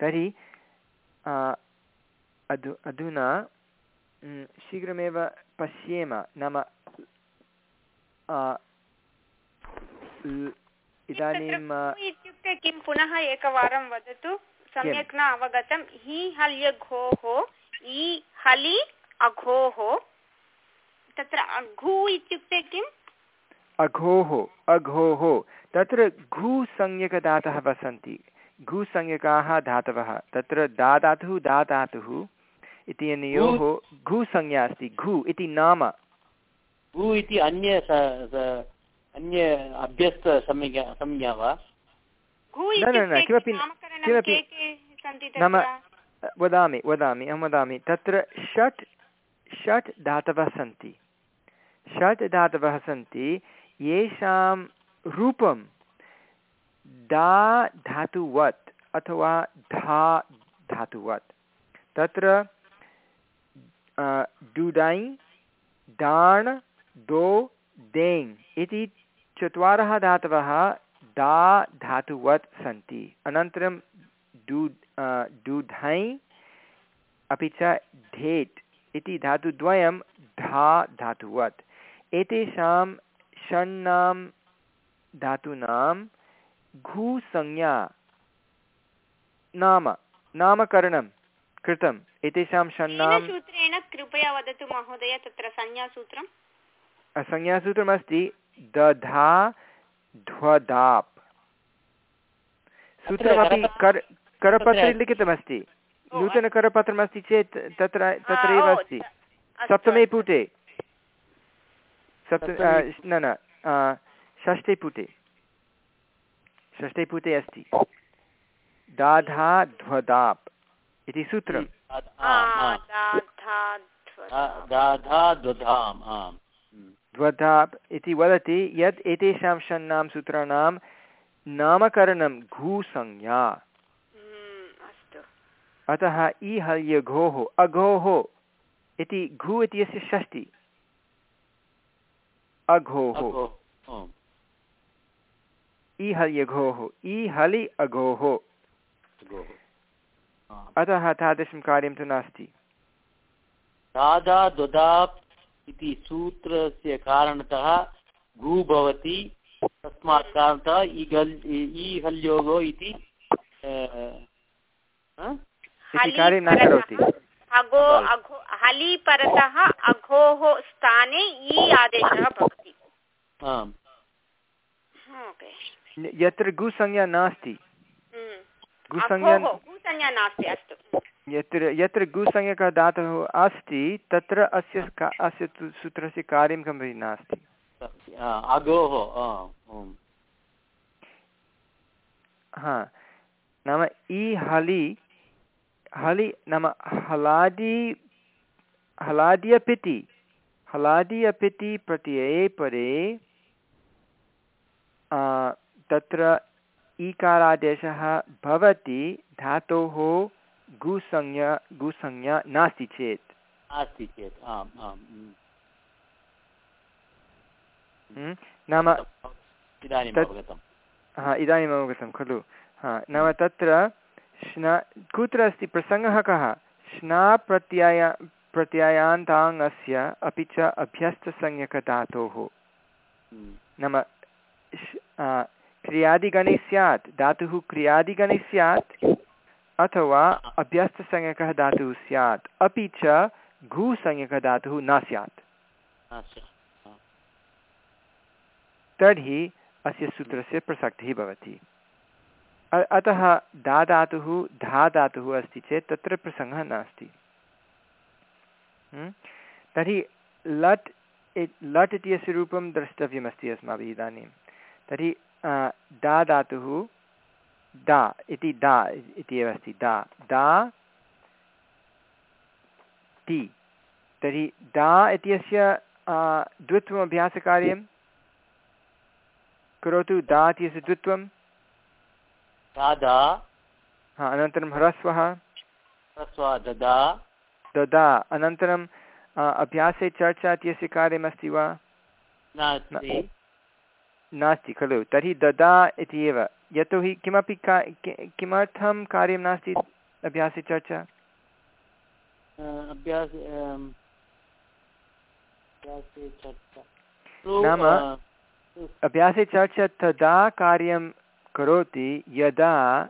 Speaker 1: तर्हि अधु अधुना शीघ्रमेव पश्येम नाम इदानीं
Speaker 3: इत्युक्ते किं पुनः एकवारं वदतु सम्यक् न अवगतं हि हल्यघोः इ हलि अघोः तत्र अघु इत्युक्ते किम्
Speaker 1: अघोः अघोः। तत्र घुसंज्ञकदातः वसन्ति। घुसंज्ञकाः धातवः। तत्र दाधातुः दाधातुः इति अनयोः घुसंज्ञा अस्ति। घु इति नाम।
Speaker 2: भू इति अन्य अन्य अभ्यस्त संज्ञा संज्ञा वा?
Speaker 1: न, न, न, किमपि- किमपि- नाम
Speaker 3: तत्र?
Speaker 1: वदामि वदामि अहं वदामि। तत्र षट् षट् धातवः सन्ति। षट् धातवः सन्ति। येषां रूपं दा धातुवत् अथवा धा धातुवत्। तत्र डुडै डाण् दो, देङ् इति चत्वारः धातवः दा धातुवत् सन्ति। अनन्तरं डु डुढै अपि च ढेट् इति धातुद्वयं धा धातुवत्। एतेषां षण्णां धातूनां घुसंज्ञा नाम नामकरणं कृतम्। एतेषां षण्णां
Speaker 3: सूत्रेण कृपया वदतु महोदय तत्र संज्ञासूत्रं
Speaker 1: संज्ञासूत्रमस्ति दधा ध्वदाप् सूत्रमपि कर करपत्रे लिखितमस्ति। नूतनकरपत्रमस्ति चेत् तत्र तत्रैव अस्ति। सप्तमे। पुटे। सप्त न न षष्ठे पुटे षष्ठे पुटे अस्ति। दाधा ध्वदाप् इति सूत्रं
Speaker 3: आ,
Speaker 2: आम्,
Speaker 3: दा, धा, ध्व,
Speaker 2: आम्। दाधा द्वधाम् आम्।
Speaker 1: ध्वदाप् इति वदति यत् एतेषां षण्णां सूत्राणां नामकरणं घुसंज्ञा।
Speaker 3: हम्म,
Speaker 1: अतः इ हल्यघोः अघोः इति घु इत्यस्य षष्टि अघोः।
Speaker 2: अगो, आम्।
Speaker 1: इ हल्यघोः इ हलि अघोः अतः तादृशं कार्यं तु नास्ति।
Speaker 2: दादा द्वदाप् इति सूत्रस्य कारणतः गु भवति तस्मात् कारणतः ईगल् ई हल्योगो इति अ?
Speaker 1: इति कार्यं न करोति।
Speaker 3: अगो अघो हलि परतः अघोः स्थाने इ आदेशः भवति।
Speaker 2: आम्।
Speaker 1: यत्र गुसंज्ञा नास्ति।
Speaker 3: हम्म।
Speaker 1: गुसंज्ञा
Speaker 3: नास्ति अस्तु।
Speaker 1: यत्र यत्र गुसंज्ञकः धातुः अस्ति तत्र अस्य अस्य सूत्रस्य कार्यं किमपि नास्ति।
Speaker 2: अगोः।
Speaker 1: हा नाम इ हलि हलि नाम हलादि हलादियपिति हलादियपिति प्रत्यये परे तत्र ईकारादेशः भवति धातोः गुसंज्ञा गुसंज्ञा नास्ति चेत्
Speaker 2: नास्ति चेत् आम् आम्?
Speaker 1: नाम
Speaker 2: इदानीम् अवगतम्
Speaker 1: हा इदानीम् अवगतं खलु हा नाम तत्र श्ना कुत्र अस्ति प्रसङ्गः कः? श्ना प्रत्यय प्रत्ययान्ताङ्गस्य अपि च अभ्यस्तसंज्ञकधातोः।
Speaker 2: हम्म।
Speaker 1: नाम क्रियादिगणे स्यात् धातुः क्रियादिगणे स्यात् अथवा अभ्यस्तसंज्ञकः धातुः स्यात् अपि च घुसंज्ञकधातुः न स्यात्। तर्हि अस्य सूत्रस्य प्रसक्तिः भवति। अतः धा धातुः धा धातुः अस्ति चेत् तत्र प्रसङ्गः नास्ति। हम्म? तर्हि लट् लट् इत्यस्य रूपं द्रष्टव्यमस्ति अस्माभिः इदानीं। तर्हि दा धातुः दा इति दा इति एव अस्ति। दा दा ति। तर्हि दा इत्यस्य द्वित्वम् अभ्यासकार्यं करोतु। दा इत्यस्य द्वित्वं
Speaker 2: दादा।
Speaker 1: हा अनन्तरं ह्रस्वः।
Speaker 2: ह्रस्व ददा।
Speaker 1: ददा अनन्तरं अभ्यासे चर्चा इत्यस्य कार्यमस्ति वा?
Speaker 2: नास्ति।
Speaker 1: नास्ति खलु। तर्हि ददा इति एव। यतोहि किमपि का किमर्थं कार्यं नास्ति अभ्यासे चर्चा? नाम अभ्यासे चर्चा तदा कार्यं करोति यदा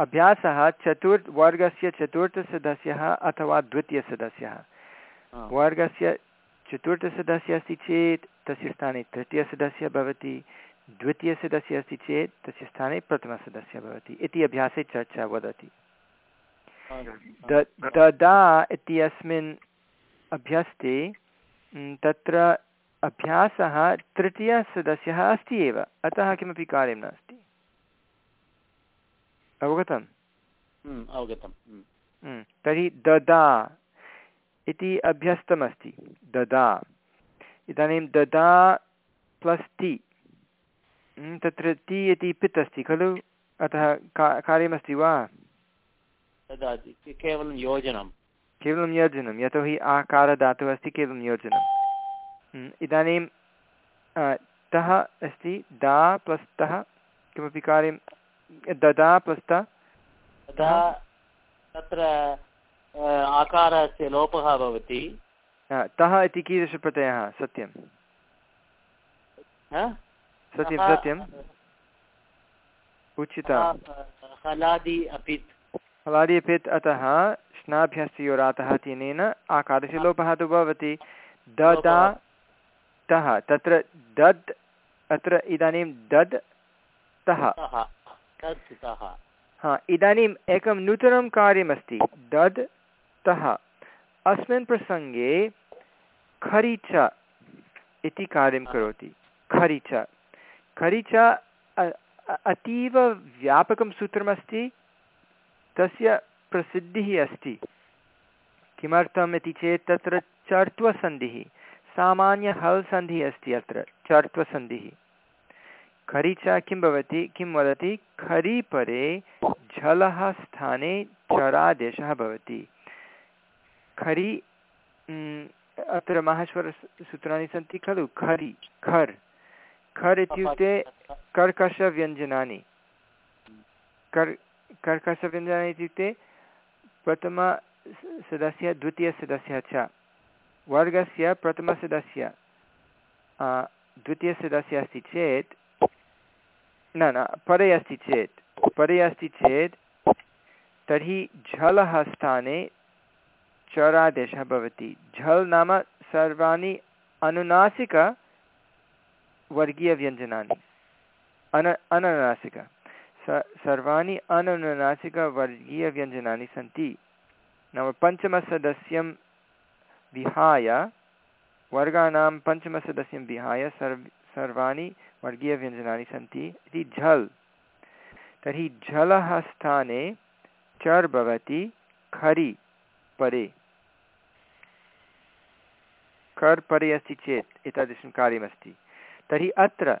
Speaker 1: अभ्यास- चतुर् वर्गस्य चतुर्थसदस्यः अथवा द्वितीयसदस्यः। वर्गस्य चतुर्थसदस्यः अस्ति चेत् तस्य स्थाने तृतीयसदस्यः भवति द्वितीयसदस्यः अस्ति चेत् तस्य स्थाने प्रथमसदस्यः भवति इति अभ्यासे चर्चा वदति। ददा इत्यस्मिन् अभ्यस्ते तत्र अभ्यासः तृतीयसदस्यः अस्ति एव। अतः किमपि कार्यं नास्ति। अवगतम्?
Speaker 2: हम्म, अवगतम्। हम्म,
Speaker 1: म्, तर्हि ददा इति अभ्यस्तमस्ति। ददा। इदानीं ददा प्लस् ति तत्र ति इति पित् अस्ति खलु? अतः का कार्यमस्ति वा?
Speaker 2: केवलं योजनं
Speaker 1: केवलं योजनं। यतोहि आकारधातुः अस्ति केवलं योजनं इदानीं अ, तः अस्ति दा प्लस् तः किमपि कार्यं ददा प्लस् तः।
Speaker 2: तदा तत्र आकारस्य लोपः भवति।
Speaker 1: तः इति कीदृशप्रत्ययः? सत्यं सत्यं सत्यम्। उचित।
Speaker 2: हलादि अपि
Speaker 1: हलादि अपेत् अतः स्नाभ्यस्तयोरातः तेनेन आकारस्य लोपः तु भवति। ददा तः तत्र दद् अत्र इदानीं दद् तः। हा इदानीम् एकं नूतनं कार्यमस्ति दद् तः। अस्मिन् प्रसङ्गे खरि च इति कार्यं करोति खरि च। खरि च अ- अ- अतीव व्यापकं सूत्रमस्ति तस्य प्रसिद्धिः अस्ति। किमर्थम् इति चेत् तत्र चर्त्वसन्धिः। सामान्य हल् सन्धिः अस्ति अत्र, चर्त्वसन्धिः। खरि च किं भवति, किं वदति? खरि परे झलः स्थाने चरादेशः भवति। खरि अत्र माहेश्वरसूत्राणि सन्ति खलु? खरि, खर्। खर् इत्युक्ते कर्कषव्यञ्जनानि कर् कर्कषव्यञ्जनानि इत्युक्ते प्रथमसदस्यः द्वितीयसदस्यः च। वर्गस्य, प्रथमसदस्य द्वितीयसदस्यः अस्ति चेत्, न न परे अस्ति चेत् परे अस्ति चेत्, तर्हि झलः स्थाने चरादेशः भवति। झल् नाम सर्वाणि अनुनासिक वर्गीयव्यञ्जनानि। अन, अननुनासिक। स, सर्वाणि अननुनासिकवर्गीयव्यञ्जनानि सन्ति। नाम पञ्चमसदस्यं विहाय वर्गाणां पञ्चमसदस्यं विहाय, सर्व, सर्वाणि वर्गीयव्यञ्जनानि सन्ति इति झल्। तर्हि झलः स्थाने चर् भवति, खरि परे खर् परे अस्ति चेत् एतादृशं कार्यमस्ति। तर्हि अत्र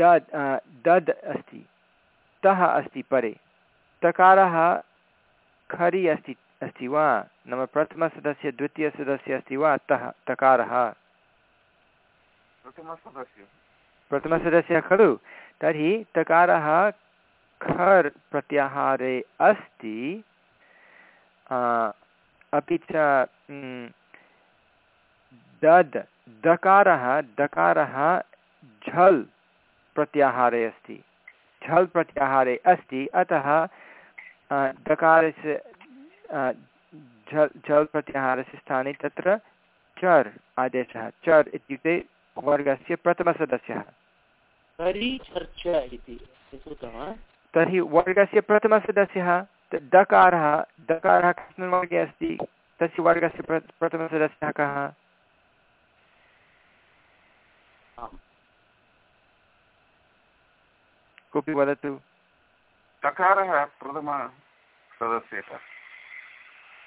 Speaker 1: दद् दद् अस्ति, तः अस्ति परे तकारः खरि अस्ति अस्ति वा? नाम प्रथमसदस्य द्वितीयसदस्य अस्ति वा? तः तकारः।
Speaker 4: प्रथमसदस्य
Speaker 1: खलु? तर्हि तकारः खर् प्रत्याहारे अस्ति। अपि च दद् दकारः दकारः झल् प्रत्याहारे अस्ति। झल् प्रत्याहारे अस्ति अतः दकारस्य झल् झल् प्रत्याहारस्य स्थाने तत्र चर् आदेशः। चर् इत्युक्ते वर्गस्य प्रथमसदस्यः? तर्हि वर्गस्य प्रथमसदस्यः दकारः दकारः कस्मिन् वर्गे अस्ति? तस्य वर्गस्य प्र प्रथमसदस्यः कः? कोऽपि वदतु?
Speaker 4: तकारः प्रथमसदस्यः।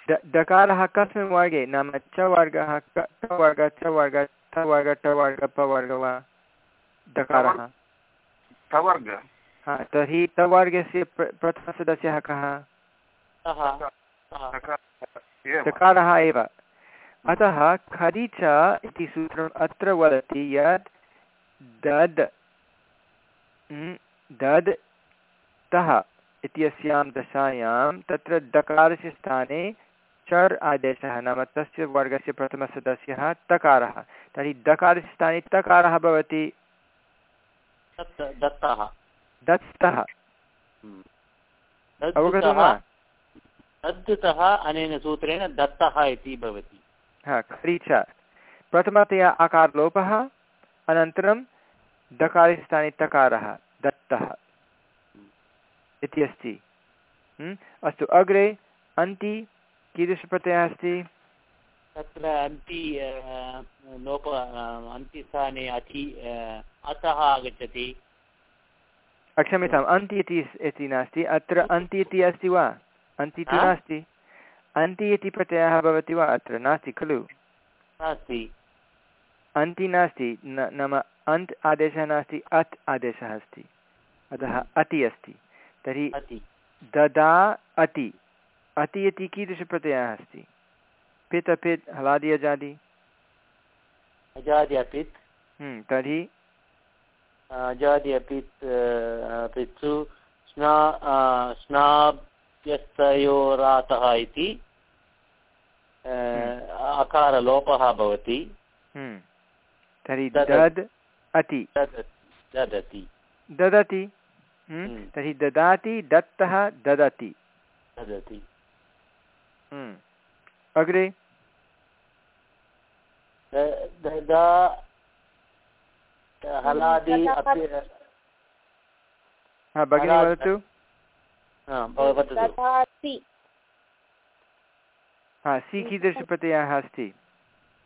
Speaker 1: द दकारः कस्मिन् वर्गे नाम च वर्गः क वर्ग च वर्ग थ वर्ग ट वर्ग प वर्ग वा दकारः।
Speaker 4: तवर्ग
Speaker 1: हा तर्हि तवर्गस्य प्र प्रथमसदस्यः कः?
Speaker 4: तकारः एव।
Speaker 1: अतः खरि च इति सूत्रम् अत्र वदति यत् दद् दद् तः इत्यस्यां दशायां तत्र दकारस्य स्थाने चर् आदेशः नाम तस्य वर्गस्य प्रथमसदस्यः तकारः। तर्हि दकारस्य स्थाने तकारः भवति।
Speaker 2: दत्त। दत्तः। हम्म।
Speaker 1: अवगतं वा?
Speaker 2: तद्धितः अनेन सूत्रेण दत्तः इति भवति।
Speaker 1: हा खरि च प्रथमतया आकारलोपः अनन्तरं दकारे स्थाने तकारः दत्तः। इति अस्ति। हम्म? अस्तु अग्रे अन्ति कीदृशप्रत्ययः अस्ति
Speaker 2: तत्र अन्ति लोप अन्तिस्थाने अति अतः आगच्छति।
Speaker 1: क्षम्यताम् अन्ति इति इति नास्ति। अत्र अन्ति इति अस्ति वा? अन्ति तु
Speaker 2: हा?
Speaker 1: नास्ति। अन्ति इति प्रत्ययः भवति वा अत्र? नास्ति खलु।
Speaker 2: नास्ति।
Speaker 1: अन्ति नास्ति नाम अन्त् आदेशः नास्ति अत् आदेशः अस्ति। अतः। अति अस्ति। तर्हि
Speaker 2: अति।
Speaker 1: ददा अति। अति इति कीदृशप्रत्ययः अस्ति। पित् अपित् हलादि अजादि।
Speaker 2: अजादि अपित्।
Speaker 1: हम्म, तर्हि?
Speaker 2: अजादि अपित् पित्सु स्ना स्नाभ्यस्तयोरातः इति अकारलोपः भवति।
Speaker 1: हम्म, तर्हि
Speaker 2: दद्
Speaker 1: अति।
Speaker 2: ददति
Speaker 1: ददति। हम्म,
Speaker 2: हम्म।
Speaker 1: तर्हि ददाति दत्तः ददति।
Speaker 2: ददति।
Speaker 1: हम्म। अग्रे।
Speaker 2: द- ददा हलादि
Speaker 1: भगिनी वदतु।
Speaker 2: हा,
Speaker 1: हा सि कीदृशप्रत्ययः अस्ति।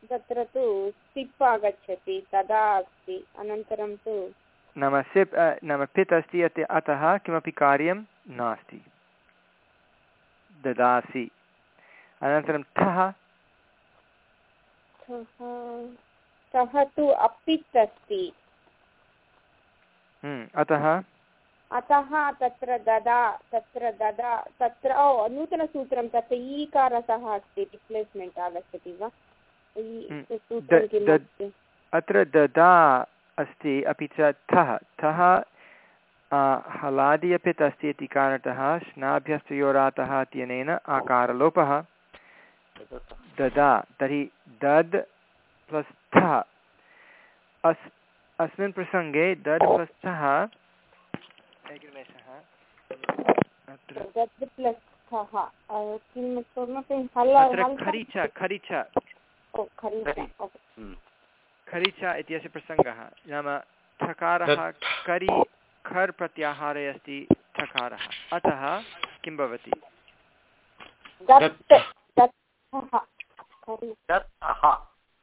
Speaker 5: तत्र तु सिप् आगच्छति तदा अस्ति अनन्तरं तु
Speaker 1: नाम सिप् नाम पित् अस्ति अतः किमपि कार्यं नास्ति। ददासि। अनन्तरं ठः।
Speaker 5: सः तु अपित् अस्ति
Speaker 1: हम्म, अतः?
Speaker 5: अतः तत्र ददा तत्र ददा तत्र ओ नूतनसूत्रं तत्र ईकारसः अस्ति रिप्लेस्मेण्ट् आगच्छति वा?
Speaker 1: हम्म, अत्र ददा अस्ति अपि च ठः। अ, हलादि अपित् अस्ति इति कारणतः स्नाभ्यस्तयोरातः इत्यनेन आकारलोपः। ददा तर्हि दद् प्लस् ठः अस् अस्मिन् प्रसङ्गे दद् प्लस् एकनिमेषः
Speaker 5: स्थः
Speaker 1: इत्यस्य प्रसङ्गः। नाम ठकारः करि खर् प्रत्याहारे अस्ति ठकारः। अतः किं भवति
Speaker 5: दत् दत्तः खरि
Speaker 2: दत्तः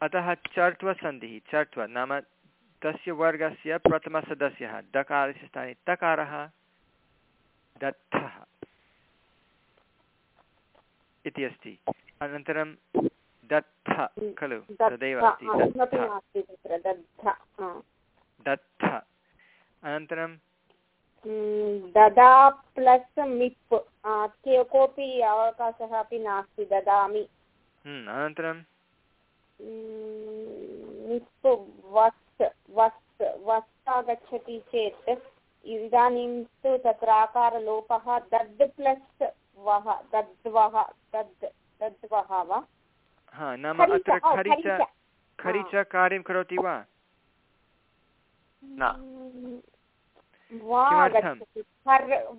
Speaker 1: अतः चर्त्वसन्धिः चर्त्व नाम तस्य वर्गस्य प्रथमसदस्यः दकारस्य स्थाने तकारः दत्तः इति अस्ति। अनन्तरं दत्थ खलु तदेव अस्ति दत्थ।
Speaker 5: दत्त
Speaker 1: अनन्तरं
Speaker 5: हम्म, ददा प्लस् मिप् कोऽपि अवकाशः अपि नास्ति ददामि।
Speaker 1: अनन्तरं
Speaker 5: वस् वस् वस् आगच्छति चेत् इदानीं तु तत्र आकारलोपः दद् प्लस् वः दद्वः दद् दद्वः वा
Speaker 1: हा नाम अत्र
Speaker 5: च, ओ,
Speaker 1: खरि
Speaker 5: खरि
Speaker 1: च
Speaker 5: च।
Speaker 1: खरि च कार्यं करोति वा?
Speaker 2: न।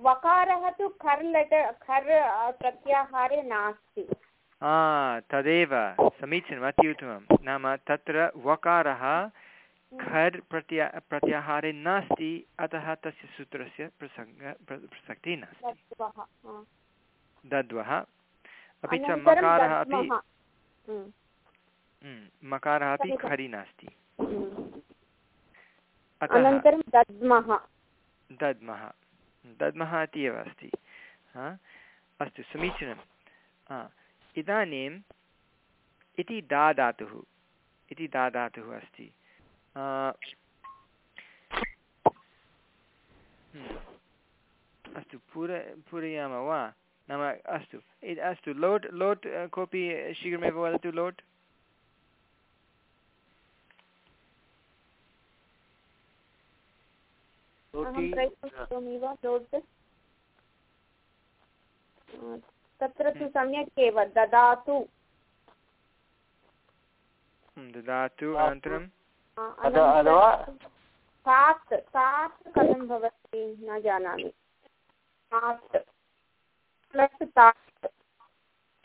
Speaker 5: वकारः तु खर् लेटर् खर् प्रत्याहारे नास्ति।
Speaker 1: तदेव समीचीनम् अति उत्तमं नाम तत्र वकारः खर् प्रत्या प्रत्याहारे नास्ति अतः तस्य सूत्रस्य प्रसङ्ग प्रसक्तिः नास्ति।
Speaker 5: दद्वः
Speaker 1: अपि च मकारः अपि।
Speaker 5: हम्म,
Speaker 1: हम्म, मकारः अपि खरि नास्ति।
Speaker 5: हम्म। अनन्तरं दद्मः।
Speaker 1: दद्मः। दद्मः इति एव अस्ति अस्तु समीचीनं। हा। इदानीम् इति दा धातुः इति दा धातुः अस्ति हम्म, अस्तु पूर पूरयामः वा? नाम अस्तु अस्तु लोट् लोट् कोऽपि शीघ्रमेव वदतु लोट्?
Speaker 5: लोट् तत्र तु सम्यक् एव ददातु।
Speaker 1: हम्म, ददातु अनन्तरं?
Speaker 5: तात् तात् कथं भवति न जानामि। तात् प्लस् तात्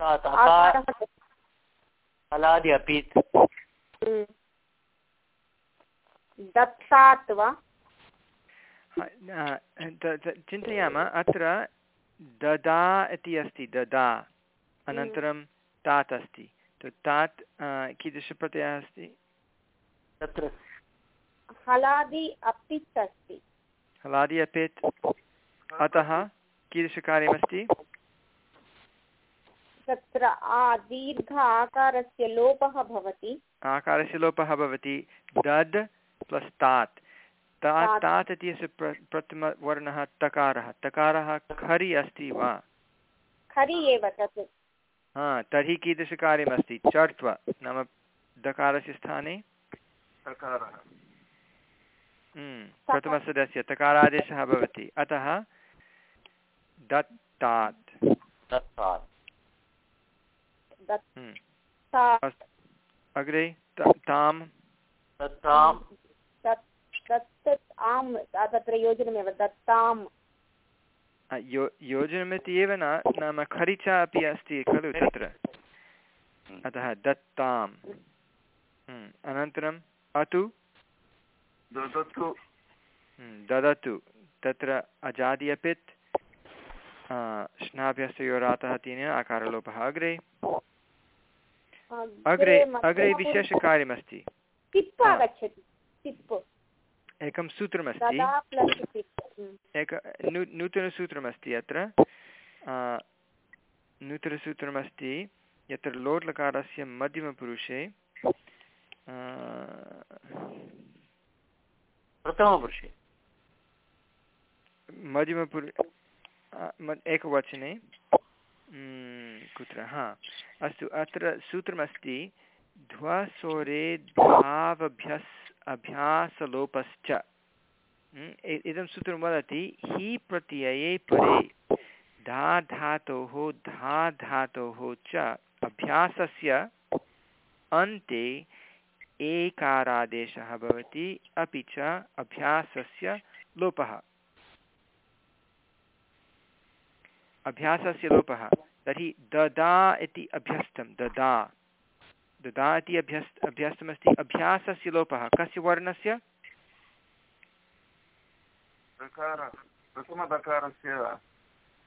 Speaker 2: तात् हलादि अपि।
Speaker 5: हम्म। दत्तात् वा?
Speaker 1: चिन्तयामः अत्र ददा इति अस्ति ददा। अनन्तरं तात् अस्ति। तात् कीदृशप्रत्ययः अस्ति?
Speaker 2: तत्र।
Speaker 5: हलादि अपित् अस्ति।
Speaker 1: हलादि अपेत्। अतः कीदृशकार्यमस्ति?
Speaker 5: तत्र आ दीर्घ आकारस्य लोपः भवति।
Speaker 1: आकारस्य लोपः भवति। दद् प्लस् तात्। तात्
Speaker 5: तात्।
Speaker 1: तात् इत्यस्य प्र प्रथमवर्णः तकारः। तकारः खरि अस्ति वा?
Speaker 5: खरि एव तत्।
Speaker 1: हा तर्हि कीदृशकार्यमस्ति चर्त्व नाम दकारस्य स्थाने? हम्म, प्रथमसदस्य तकारादेशः भवति। अतः दत्तात्।
Speaker 2: दत्तात्।
Speaker 1: हम्म, अग्रे तां
Speaker 5: तत् आम् तत्र योजनमेव दत्ताम्।
Speaker 1: यो योजनमिति एव न नाम खरिचा अपि अस्ति खलु तत्र। अतः दत्तां हम्म, अनन्तरम् अतु।
Speaker 4: ददतु।
Speaker 1: हम्म, ददतु। तत्र अजादि अपित्। स्नाभ्यस्तयोरातः तेन आकारलोपः अग्रे। अग्रे अग्रे विशेषकार्यमस्ति
Speaker 5: टिप्
Speaker 1: हा।
Speaker 5: आगच्छति टिप्
Speaker 1: एकं सूत्रमस्ति। एक नू नूतनसूत्रमस्ति अत्र। नूतनसूत्रमस्ति यत्र लोट् लकारस्य मध्यमपुरुषे
Speaker 2: प्रथमपुरुषे।
Speaker 1: मध्यमपुरु एकवचने। कुत्र? हा अस्तु। अत्र सूत्रमस्ति ध्वसोरे धावभ्यस् अभ्यासलोपश्च। इ- इदं सूत्रं वदति, हि प्रत्यये परे, धा धातोः धा धातोः च अभ्यासस्य अन्ते एकारादेशः भवति, अपि च अभ्यासस्य लोपः। अभ्यासस्य लोपः। तर्हि ददा इति अभ्यस्तं ददा। ददा इति अभ्यस् अभ्यस्तमस्ति अभ्यासस्य लोपः कस्य वर्णस्य?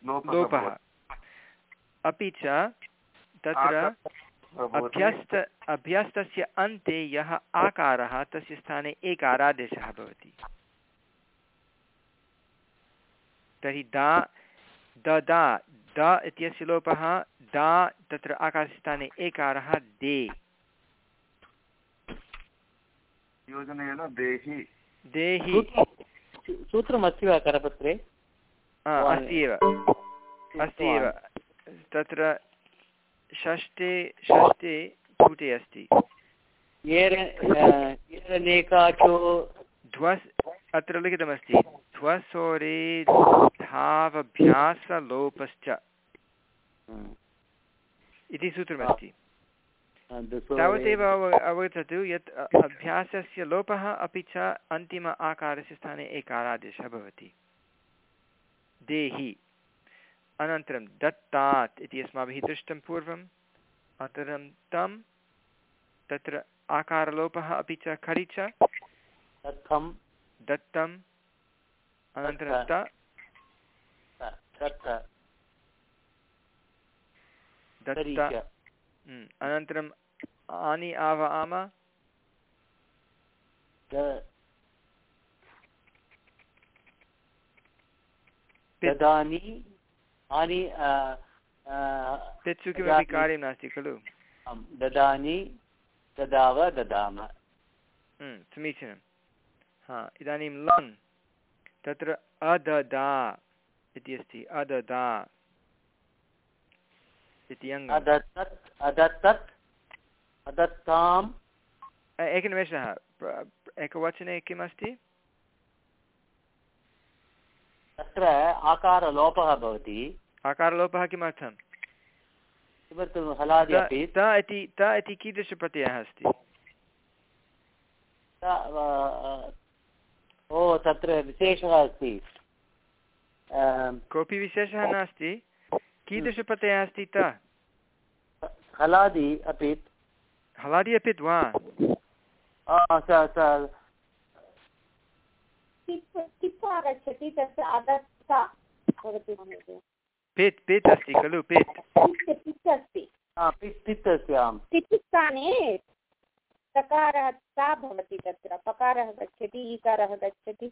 Speaker 4: लोपः
Speaker 1: अपि च तत्र अभ्यस्त अभ्यस्तस्य अन्ते यः आकारः तस्य स्थाने एकारादेशः भवति। तर्हि दा ददा द इत्यस्य लोपः दा तत्र आकारस्य स्थाने एकारः दे।
Speaker 4: योजनेन देहि।
Speaker 1: देहि।
Speaker 2: सूत्रमस्ति वा करपत्रे?
Speaker 1: अस्ति एव। अस्ति एव। तत्र षष्ठे षष्ठे पुटे अस्ति। ध्वस् अत्र लिखितमस्ति। ध्वसोरे धावभ्यासलोपश्च। इति सूत्रमस्ति। तावदेव अव अवगच्छतु यत् अभ्यासस्य लोपः अपि च अन्तिम आकारस्य स्थाने एकारादेशः भवति। देहि। अनन्तरं दत्तात् इति अस्माभिः दृष्टं पूर्वम् अनन्तरं तं तत्र आकारलोपः अपि च खरि च
Speaker 2: दत्तं
Speaker 1: दत्तम् अनन्तरं त।
Speaker 2: दत्त।
Speaker 1: अनन्तरम् आनि आव आम। पित्
Speaker 2: आनि
Speaker 1: किमपि कार्यं नास्ति खलु।
Speaker 2: ददानि ददाव ददाम।
Speaker 1: हम्म, समीचीनं हा इदानीं लङ् तत्र अददा इति अस्ति। अददा। इति अङ्गम्
Speaker 2: अदत्तत् अदत्तत् अदत्ताम्।
Speaker 1: ए- एकनिमेषः एकवचने किमस्ति?
Speaker 2: तत्र आकारलोपः भवति।
Speaker 1: आकारलोपः किमर्थं
Speaker 2: किमर्थं हलादि
Speaker 1: त
Speaker 2: अपि?
Speaker 1: त इति त इति कीदृशप्रत्ययः अस्ति?
Speaker 2: ओ तत्र विशेषः अस्ति।
Speaker 1: कोऽपि विशेषः नास्ति? कीदृशप्रत्ययः अस्ति त
Speaker 2: हलादि अपि
Speaker 1: हलादि अपि वा? पेत् पेत् अस्ति खलु पेत्।
Speaker 5: पित् पित् अस्ति।
Speaker 2: आ, पित् पित् अस्ति आम्।
Speaker 5: तिथि स्थाने सकारः सा भवति तत्र। पकारः गच्छति ईकारः गच्छति।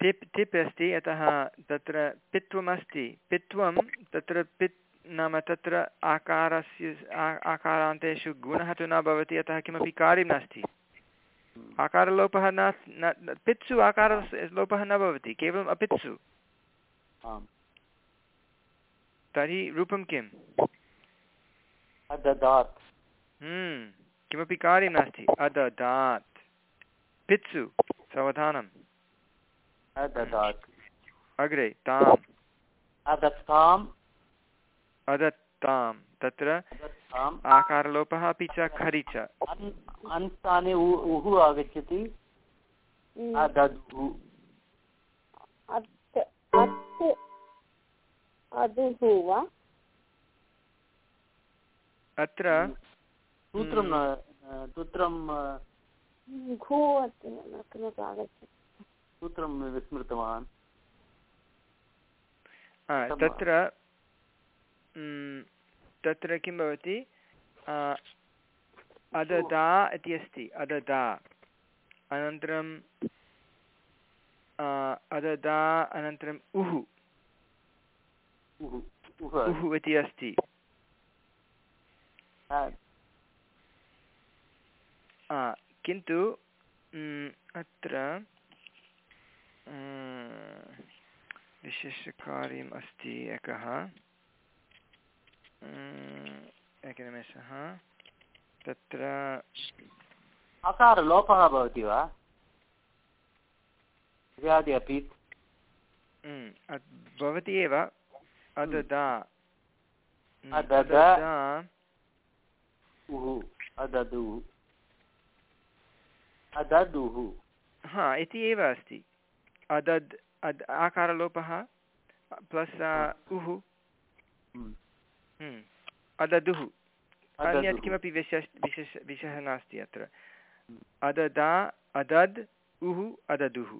Speaker 1: टिप् टिप् अस्ति अतः तत्र पित्वमस्ति। पित्वं तत्र पित् नाम तत्र आकारस्य आकारान्तेषु गुणः तु न भवति अतः किमपि कार्यं नास्ति। आकारलोपः न पित्सु आकारस्य लोपः न भवति केवलम् अपित्सु। तर्हि रूपं किम्?
Speaker 2: अददात्।
Speaker 1: हम्म, किमपि कार्यं नास्ति। अददात्। पित्सु सावधानम्।
Speaker 2: अददात्
Speaker 1: अग्रे ताम्।
Speaker 2: अदत्ताम्।
Speaker 1: अदत्तां तत्र
Speaker 2: अदत्ताम्।
Speaker 1: आकारलोपः अपि च खरि च।
Speaker 2: अन् अन् स्थाने उ- आगच्छति। अदधु
Speaker 1: अत्र
Speaker 2: सूत्रं सूत्रं सूत्रं विस्मृतवान्।
Speaker 1: तत्र तत्र किं भवति? अददा इति अस्ति अददा। अनन्तरं अददा अनन्तरम् उः।
Speaker 2: उः उः
Speaker 1: उः इति अस्ति। किन्तु अत्र म्, विशेषकार्यम् अस्ति एकः। एकनिमेषः। तत्र
Speaker 2: अकारलोपः भवति वा? इत्यादि अपि।
Speaker 1: भवति एव। अददु
Speaker 2: अददुः।
Speaker 1: हा इति एव अस्ति। अदद् अद् आकारलोपः प्लस् उः।
Speaker 2: हम्म,
Speaker 1: अददुः। अन्यत् किमपि विशेष विशेष विषयः नास्ति अत्र। अददा अदद् उः अददुः।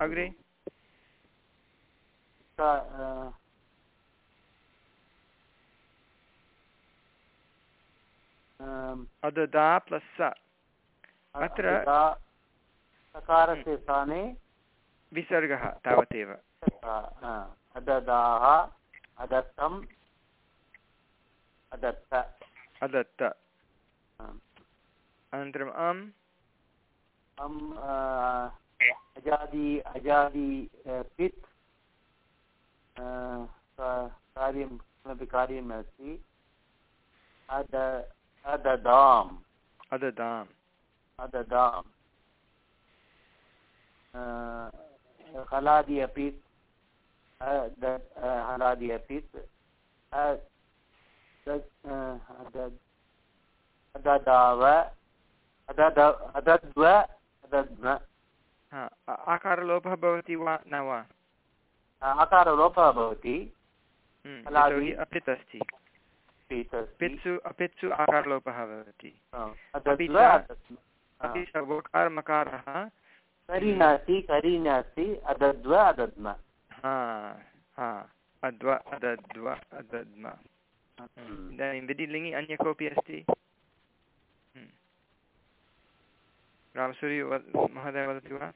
Speaker 1: अग्रे? अददा प्लस् स। अत्र-
Speaker 2: सकारस्य स्थाने
Speaker 1: विसर्गः तावदेव
Speaker 2: अददाः अदत्तम् अदत्त।
Speaker 1: अदत्त।
Speaker 2: आम्।
Speaker 1: अनन्तरम् अम्।
Speaker 2: अम् अजादि अजादि पित्। कार्यं किमपि कार्यम् अस्ति अद अददाम्।
Speaker 1: अददाम्।
Speaker 2: अददाम्। हलादि अपि हलादि अपि दद्- अददाव अदद्व अदद्म
Speaker 1: आकारलोपः भवति वा न वा
Speaker 2: आकारलोपः भवति
Speaker 1: अपित् अस्ति पित्सु अपित्सु आकारलोपः भवति अपि च-
Speaker 2: अदद्म
Speaker 1: अपि च वकारमकारः
Speaker 2: करि नास्ति करि नास्ति अदद्व अदद्म
Speaker 1: अद्व अदद्व अदद्म।
Speaker 2: हम्म।
Speaker 1: इदानीं विधिलिङ्गि अन्य कोऽपि अस्ति? हम्म। रामसूरि महोदय वदति वा?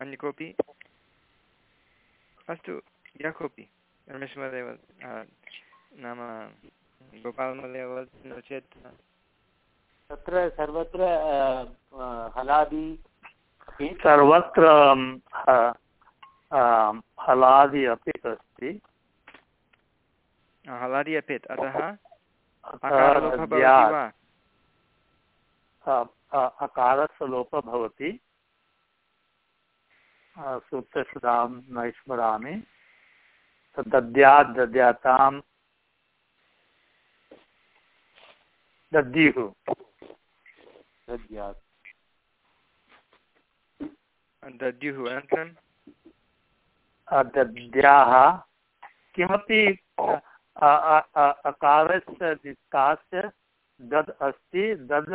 Speaker 1: अन्य कोऽपि? अस्तु यः कोऽपि? रमेशमहोदय नाम गोपालमहोदय वदति नो। चेत्
Speaker 2: तत्र सर्वत्र अ, अ, हलादि अपि
Speaker 4: सर्वत्र आम्, हलादि अपि अस्ति।
Speaker 1: हलादि अपेत्। अतः
Speaker 4: अ- अ- अकारस्य लोपः भवति अ, सूत्रसुधां न स्मरामि दद्यात् दद्याताम् दद्युः
Speaker 2: दद्यात्
Speaker 1: दद्युः अनन्तरं
Speaker 4: दद्याः किमपि अकारस्य दद् अस्ति दद्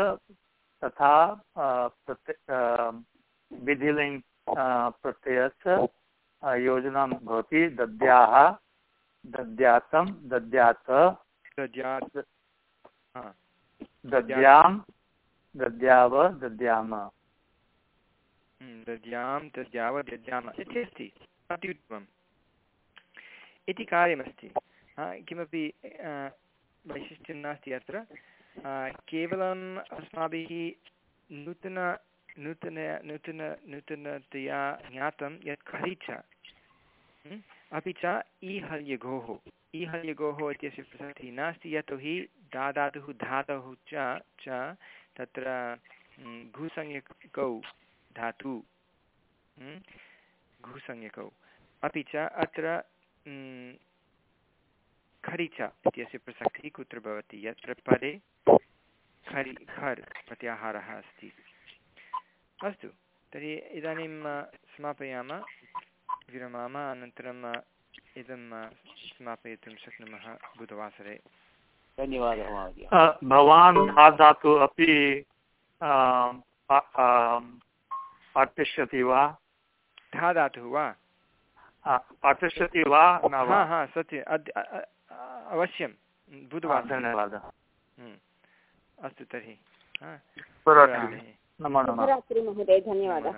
Speaker 4: तथा विधिलिङ्ग् प्रत्ययस्य योजनं भवति दद्याः दद्यातं दद्यात्।
Speaker 1: दद्यात् हा।
Speaker 4: दद्यां दद्याव दद्याम।
Speaker 1: हम्म, दद्यां दद्याव दद्याम। इति अस्ति अत्युत्तमम् इति कार्यमस्ति। किमपि वैशिष्ट्यं नास्ति अत्र। केवलम् अस्माभिः नूतन नूतन नूतन नूतनतया ज्ञातं यत् खरीच अपि च ईहल्यगोः। ईहल्यगोः इत्यस्य प्रसक्तिः नास्ति यतोहि दादातुः, धातुः च च तत्र घुसंज्ञकौ धातु घुसंज्ञकौ। अपि च अत्र खरिच इत्यस्य प्रसक्तिः कुत्र भवति? यत्र पदे खरि, खर् प्रत्याहारः अस्ति। अस्तु, तर्हि इदानीं समापयामः। विरमाम अनन्तरम् इदं समापयितुं शक्नुमः बुधवासरे
Speaker 2: धन्यवादः
Speaker 4: भवान् धातु अपि आम्, पा- आम्, पाठयिष्यति वा
Speaker 1: धा धातुः वा
Speaker 4: पाठयिष्यति वा न
Speaker 1: हा
Speaker 4: वा
Speaker 1: हा सत्यम् अद्य अ- अ- अ- अवश्यं बुधवासरे
Speaker 4: धन्यवादः
Speaker 1: हम्म। अस्तु तर्हि हा।
Speaker 4: नमो नमः
Speaker 5: महोदय धन्यवादः